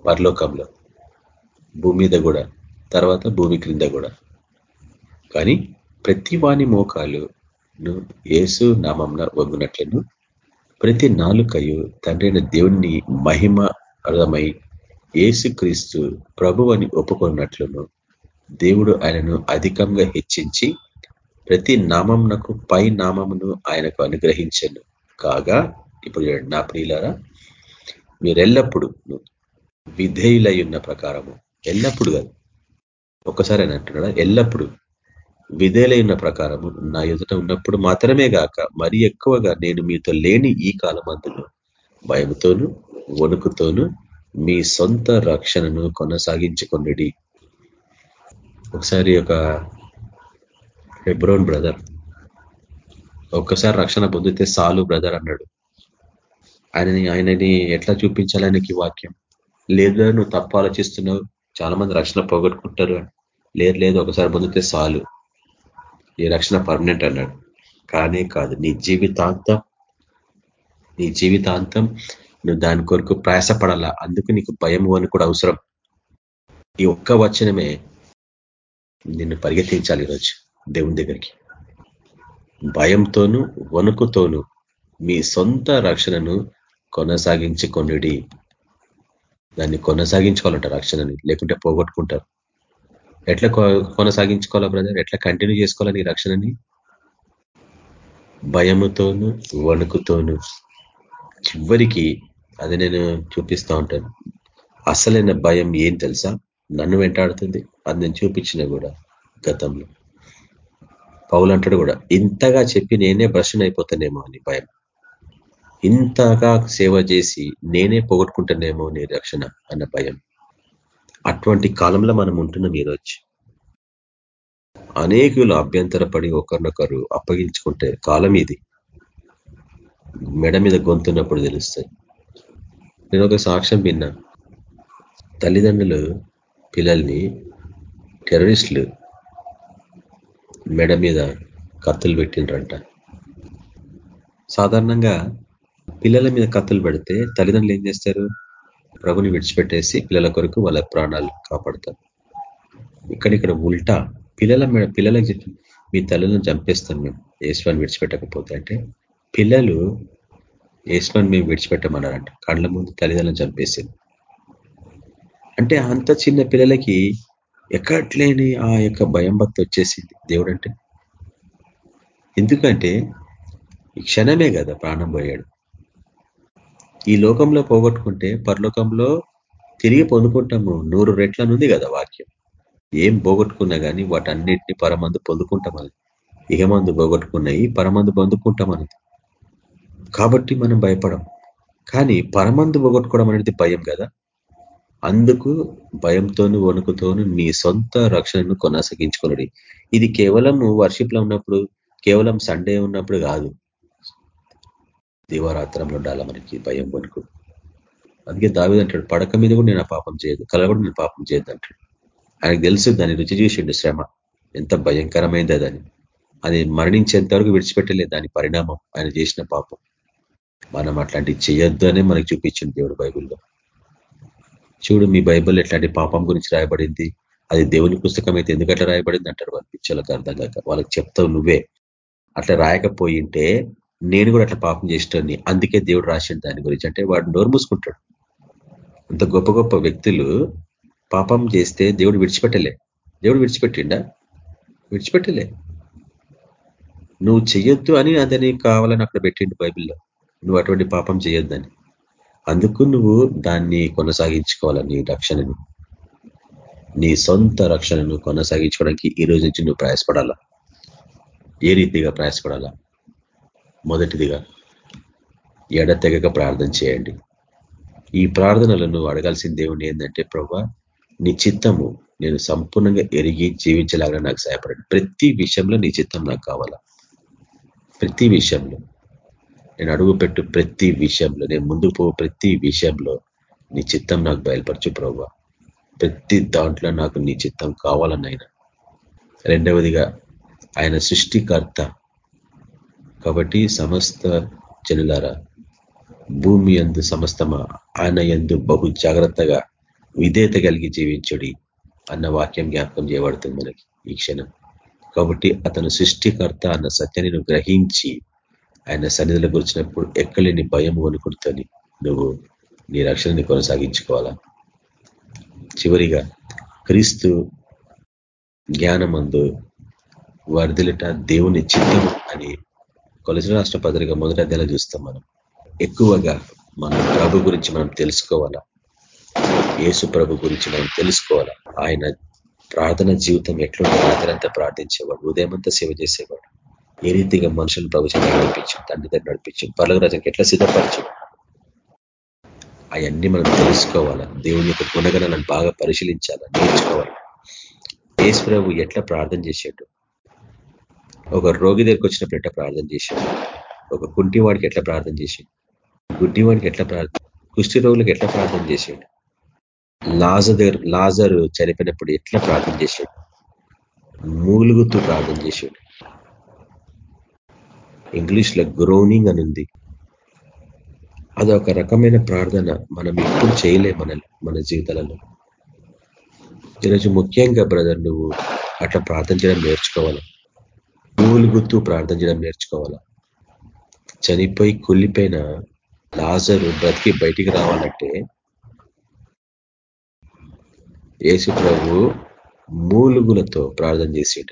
పరలోకంలో. భూమి మీద కూడా తర్వాత భూమి క్రింద కూడా. కానీ ప్రతి వాని మోకాలు ఏసు నామంన వంగునట్లను ప్రతి నాలుకయు తండ్రైన దేవుణ్ణి మహిమ అర్థమై ఏసుక్రీస్తు ప్రభు అని ఒప్పుకున్నట్లును దేవుడు ఆయనను అధికంగా హెచ్చించి ప్రతి నామంనకు పై నామమును ఆయనకు అనుగ్రహించను. కాగా ఇప్పుడు నా ప్రియులారా మీరెల్లప్పుడు విధేయులై ఉన్న ప్రకారము. ఎల్లప్పుడు కాదు. ఒక్కసారి అని అంటున్నాడా? ఎల్లప్పుడు. విధేయులై ఉన్న ప్రకారము నా ఎదుట ఉన్నప్పుడు మాత్రమే గాక మరి ఎక్కువగా నేను మీతో లేని ఈ కాలమందులో భయంతోను వణుకుతోను మీ సొంత రక్షణను కొనసాగించుకొనిడి. ఒకసారి ఒక హెబ్రోన్ బ్రదర్ ఒక్కసారి రక్షణ పొందితే సాలు బ్రదర్ అన్నాడు. ఆయనని ఆయనని ఎట్లా చూపించాలి ఆయనకి వాక్యం? లేదా నువ్వు తప్పు ఆలోచిస్తున్నావు. చాలా మంది రక్షణ పోగొట్టుకుంటారు లేదు లేదు ఒకసారి పొందితే చాలు. ఈ రక్షణ పర్మనెంట్ అన్నాడు. కానే కాదు నీ జీవితాంతం నీ జీవితాంతం నువ్వు దాని కొరకు ప్రయాసపడాలా? అందుకు నీకు భయం అని కూడా అవసరం. ఈ ఒక్క వచనమే నిన్ను పరిగెత్తించాలి ఈరోజు దేవుని దగ్గరికి. భయంతోనూ వణుకుతోనూ మీ సొంత రక్షణను కొనసాగించుకొనిడి. దాన్ని కొనసాగించుకోవాలంట రక్షణని లేకుంటే పోగొట్టుకుంటారు. ఎట్లా కొనసాగించుకోవాలా బ్రదర్ ఎట్లా కంటిన్యూ చేసుకోవాలని ఈ రక్షణని? భయముతోను వణుకుతోను. చివరికి అది నేను చూపిస్తూ ఉంటాను. అసలైన భయం ఏం తెలుసా? నన్ను వెంటాడుతుంది. అది నేను చూపించిన కూడా గతంలో. పౌలు అంటాడు కూడా ఇంతగా చెప్పి నేనే భ్రష్ణ అయిపోతానేమో అని భయం. ఇంతగా సేవ చేసి నేనే పోగొట్టుకుంటానేమో నీ రక్షణ అన్న భయం. అటువంటి కాలంలో మనం ఉంటున్నాం ఈరోజు. అనేకులు అభ్యంతరపడి ఒకరినొకరు అప్పగించుకుంటే కాలం ఇది. మెడ మీద గొంతున్నప్పుడు తెలుస్తాయి. నేను ఒక సాక్ష్యం విన్నా. తల్లిదండ్రులు పిల్లల్ని టెర్రరిస్టులు మెడ మీద కత్తులు పెట్టిండ్రంట. సాధారణంగా పిల్లల మీద కత్తులు పెడితే తల్లిదండ్రులు ఏం చేస్తారు? ప్రభుని విడిచిపెట్టేసి పిల్లల కొరకు వాళ్ళ ప్రాణాలు కాపాడతారు. ఇక్కడ ఉల్టా పిల్లల పిల్లలకు చెప్పి మీ తల్లిని చంపేస్తాం మేము. ఏశ్వాన్ని విడిచిపెట్టకపోతే అంటే పిల్లలు ఏశ్వాన్ని మేము విడిచిపెట్టమన్నారంట. కళ్ళ ముందు తల్లిదండ్రులను చంపేసింది. అంటే అంత చిన్న పిల్లలకి ఎక్కట్లేని ఆ యొక్క భయం భక్తి వచ్చేసింది. దేవుడు అంటే ఎందుకంటే ఈ క్షణమే కదా ప్రాణం పోయాడు. ఈ లోకంలో పోగొట్టుకుంటే పరలోకంలో తిరిగి పొందుకుంటాము. నూరు రెట్లనుంది కదా వాక్యం. ఏం పోగొట్టుకున్నా కానీ వాటన్నిటిని పరమందు పొందుకుంటామని ఇహమందు పోగొట్టుకున్నాయి పరమందు పొందుకుంటామన్నది. కాబట్టి మనం భయపడం. కానీ పరమందు పోగొట్టుకోవడం అనేది భయం కదా. అందుకు భయంతోను వణుకుతోను మీ సొంత రక్షణను కొనసాగించుకున్నది ఇది కేవలము వర్షిప్లో ఉన్నప్పుడు కేవలం సండే ఉన్నప్పుడు కాదు. దీవారాత్రంలో ఉండాల మనకి? భయం వణుకు. అందుకే దావిదంటాడు పడక మీద కూడా నేను పాపం చేయదు కల కూడా నేను పాపం చేయదు అంటాడు. ఆయనకు తెలుసు దాన్ని రుచి చూసిండు శ్రమ. ఎంత భయంకరమైంది అదని అది మరణించేంతవరకు విడిచిపెట్టలేదు దాని పరిణామం ఆయన చేసిన పాపం. మనం అట్లాంటివి చేయొద్దు అనే మనకు చూపించింది దేవుడు బైబుల్లో. చూడు మీ బైబుల్ ఎట్లాంటి పాపం గురించి రాయబడింది? అది దేవుని పుస్తకం అయితే ఎందుకట్లా రాయబడింది అంటారు వాళ్ళ పిచ్చలకు అర్థం కాక. వాళ్ళకి చెప్తావు నువ్వే. అట్లా రాయకపోయింటే నేను కూడా అట్లా పాపం చేసేటోని అందుకే దేవుడు రాసిండు దాని గురించి. అంటే వాడు నోరు మూసుకుంటాడు. అంత గొప్ప గొప్ప వ్యక్తులు పాపం చేస్తే దేవుడు విడిచిపెట్టలే. దేవుడు విడిచిపెట్టిండా? విడిచిపెట్టలే. నువ్వు చెయ్యొద్దు అని అదని కావాలని అక్కడ పెట్టిండు బైబిల్లో. నువ్వు అటువంటి పాపం చేయొద్దని అందుకు నువ్వు దాన్ని కొనసాగించుకోవాలని రక్షణను. నీ సొంత రక్షణను కొనసాగించుకోవడానికి ఈ రోజు నుంచి నువ్వు ప్రయాసపడాలా? ఏ రీతిగా ప్రయాసపడాలా? మొదటిదిగా ఎడతెగక ప్రార్థన చేయండి. ఈ ప్రార్థనలను అడగాల్సిన దేవుని ఏంటంటే ప్రభా నీ చిత్తము నేను సంపూర్ణంగా ఎరిగి జీవించలాగా నాకు సహాయపడండి. ప్రతి విషయంలో నీ చిత్తం నాకు కావాలా? ప్రతి విషయంలో. నేను అడుగు పెట్టు ప్రతి విషయంలో. నేను ముందుకు పో ప్రతి విషయంలో నీ చిత్తం నాకు బయలుపరచు ప్రభావ ప్రతి దాంట్లో నాకు నీ చిత్తం కావాలన్నైనా రెండవదిగా ఆయన సృష్టికర్త కాబట్టి సమస్త జనులారా భూమి ఎందు సమస్తమా ఆయన ఎందు బహు జాగ్రత్తగా విధేయత కలిగి జీవించుడి అన్న వాక్యం జ్ఞాపకం చేయబడుతుంది మనకి ఈ క్షణం. కాబట్టి అతను సృష్టికర్త అన్న సత్యాన్ని గ్రహించి ఆయన సన్నిధిలో గురించినప్పుడు ఎక్కలేని భయం వణుకుడుతని నువ్వు నీ రక్షణని కొనసాగించుకోవాలా? చివరిగా క్రీస్తు జ్ఞానమందు వర్దిలట దేవుని చిత్తం అని కొలసిన రాష్ట్ర పత్రిక మొదటి అధ్యాయంలో చూస్తాం మనం. ఎక్కువగా మన ప్రభు గురించి మనం తెలుసుకోవాలా? యేసు ప్రభు గురించి మనం తెలుసుకోవాలా? ఆయన ప్రార్థన జీవితం ఎట్లుంటే రాత్రంతా ప్రార్థించేవాడు ఉదయమంతా సేవ చేసేవాడు. ఏ రీతిగా మనుషులు ప్రభు నడిపించు తండ్రి దగ్గర నడిపించు పర్లకు రాజానికి ఎట్లా సిద్ధపరచు అవన్నీ మనం తెలుసుకోవాలా? దేవుని యొక్క గుణగణాలను బాగా పరిశీలించాలా? నేర్చుకోవాలి? యేసు ప్రభు ఎట్లా ప్రార్థన చేసాడు ఒక రోగి దగ్గరకు వచ్చినప్పుడు ఎట్లా ప్రార్థన చేసిండు? ఒక కుంటివాడికి ఎట్లా ప్రార్థన చేశాడు గుడ్డివాడికి ఎట్లా ప్రార్థన కుష్టి రోగులకు ఎట్లా ప్రార్థన చేశాడు లాజర్ లాజరు చనిపోయినప్పుడు ఎట్లా ప్రార్థన చేశాడు మూలుగుతూ ప్రార్థన చేశాడు ఇంగ్లీష్లో గ్రోనింగ్ అని ఉంది. అది ఒక రకమైన ప్రార్థన మనం ఎప్పుడు చేయలే మన మన జీవితాలలో. ఈరోజు ముఖ్యంగా బ్రదర్ నువ్వు అట్లా ప్రార్థన చేయడం నేర్చుకోవాలి. మూలుగుతూ ప్రార్థన చేయడం నేర్చుకోవాలా? చనిపోయి కుళ్ళిపోయిన లాజరు బ్రతికి బయటికి రావాలంటే యేసు ప్రభు మూలుగులతో ప్రార్థన చేసేట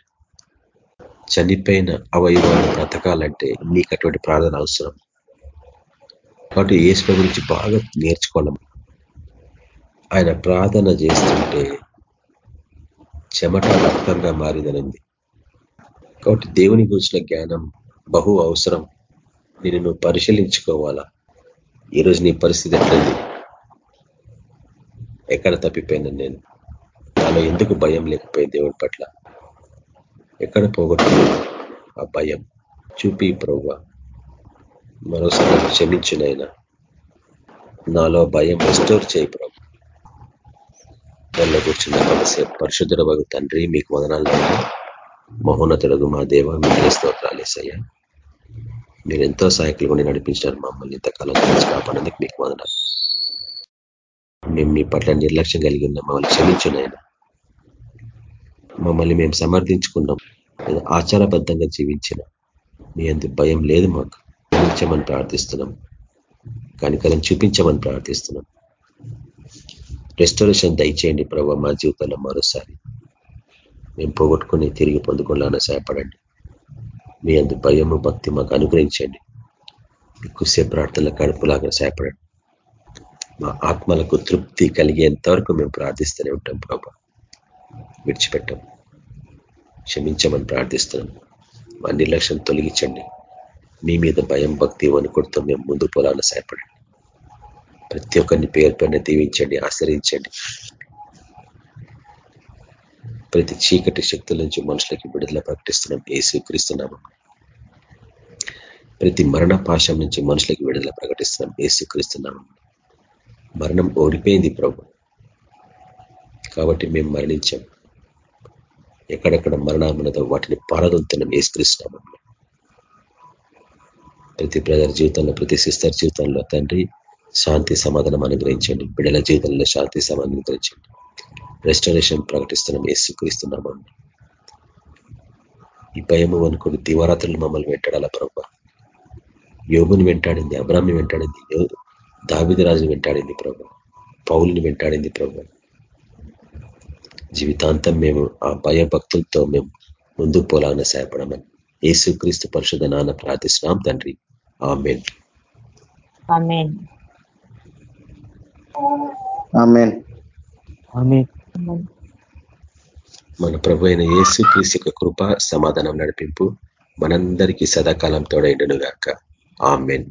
చనిపోయిన అవయవాలు బ్రతకాలంటే నీకు అటువంటి ప్రార్థన అవసరం. కాబట్టి యేసు గురించి బాగా నేర్చుకోవాలి ఆయన ప్రార్థన చేస్తుంటే చెమట రక్తంగా మారిదనింది. కాబట్టి దేవుని గురించిన జ్ఞానం బహు అవసరం. నేను నువ్వు పరిశీలించుకోవాలా? ఈరోజు నీ పరిస్థితి ఎట్లుంది? ఎక్కడ తప్పిపోయినా నేను? నాలో ఎందుకు భయం లేకపోయింది దేవుడి పట్ల? ఎక్కడ పోగొట్టుకున్నా ఆ భయం? చూపి ప్రవ్వ. మరోసారి క్షమించునైనా నాలో భయం రెస్టోర్ చేయి ప్రభు. దానిలో కూర్చున్న కొద్దిసేపు పరిశుద్ధుల తండ్రి మీకు వదనాలు మహోన్నతుడు మా దేవ మీరే స్తోత్రాలేసయ్యా మీరు ఎంతో సహాయకులు కొన్ని నడిపించినారు మమ్మల్ని ఇంతకాలం కలిసి కాపాడేందుకు మీకు వదనాలు. మేము మీ పట్ల నిర్లక్ష్యం కలిగి ఉన్నాం మమ్మల్ని క్షమించున్నాయన మమ్మల్ని మేము సమర్థించుకున్నాం ఆచారబద్ధంగా జీవించిన. మీ అందు భయం లేదు మాకు క్షమించమని ప్రార్థిస్తున్నాం. కనికరం చూపించమని ప్రార్థిస్తున్నాం. రెస్టరేషన్ దయచేయండి ప్రభావ మా జీవితంలో మరోసారి. మేము పోగొట్టుకుని తిరిగి పొందుకోవాలని సహాయపడండి. మీ అందు భయము భక్తి మాకు అనుగ్రహించండి. ఎక్కువసే ప్రార్థనల కడుపులాగా సహాయపడండి. మా ఆత్మలకు తృప్తి కలిగేంత వరకు మేము ప్రార్థిస్తూనే ఉంటాం ప్రభా. విడిచిపెట్టాం. క్షమించమని ప్రార్థిస్తున్నాం. మా నిర్లక్ష్యం తొలగించండి. మీ మీద భయం భక్తి వనుకొడుతూ మేము ముందు పోలాలని సహాయపడండి. ప్రతి ఒక్కరిని పేరు పైన దీవించండి ఆశ్రయించండి. ప్రతి చీకటి శక్తుల నుంచి మనుషులకి విడుదల ప్రకటిస్తున్నాం. ఏసుక్రీస్తున్నాము ప్రతి మరణ పాశం నుంచి మనుషులకి విడుదల ప్రకటిస్తున్నాం. ఏసుక్రీస్తున్నాము మరణం ఓడిపోయింది ప్రభు. కాబట్టి మేము మరణించాం. ఎక్కడెక్కడ మరణాలు వాటిని పారదొలుతున్నాం ఏసుకరిస్తున్నాము ప్రతి బ్రదర్ జీవితంలో ప్రతి సిస్టర్ జీవితంలో తండ్రి శాంతి సమాధానం అనుగ్రహించండి. బిడల జీవితంలో శాంతి సమాధానం అనుగ్రహించండి. రెస్టరేషన్ ప్రకటిస్తున్నాం ఏసుక్రీస్తున్నాము ఈ భయము అనుకుని దివారాత్రులు మమ్మల్ని వెంటాడాల ప్రభ? యోగుని వెంటాడింది అబ్రామ్ని వెంటాడింది దావిది రాజుని వెంటాడింది ప్రభ. పౌల్ని వెంటాడింది ప్రభ. జీవితాంతం మేము ఆ భయభక్తులతో మేము ముందుకు పోలాలని సహాయపడమని ఏసుక్రీస్తు పరిశుధ నాన్న ప్రార్థిస్తున్నాం తండ్రి. ఆమెన్. మన ప్రభు అయిన యేసు క్రీస్తు యొక్క కృప సమాధానం నడిపింపు మనందరికీ సదాకాలం తోడైండును గాక. ఆమెన్.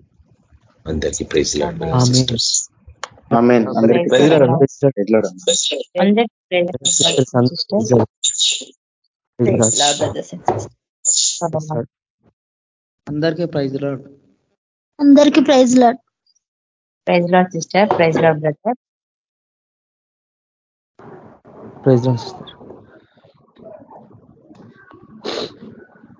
అందరికీ ప్రైజ్ సిస్టర్స్ అందరికీ ప్రైజ్ లాడ్. అందరికీ praise Lord. Praise Lord sister. Praise Lord brother. Praise Lord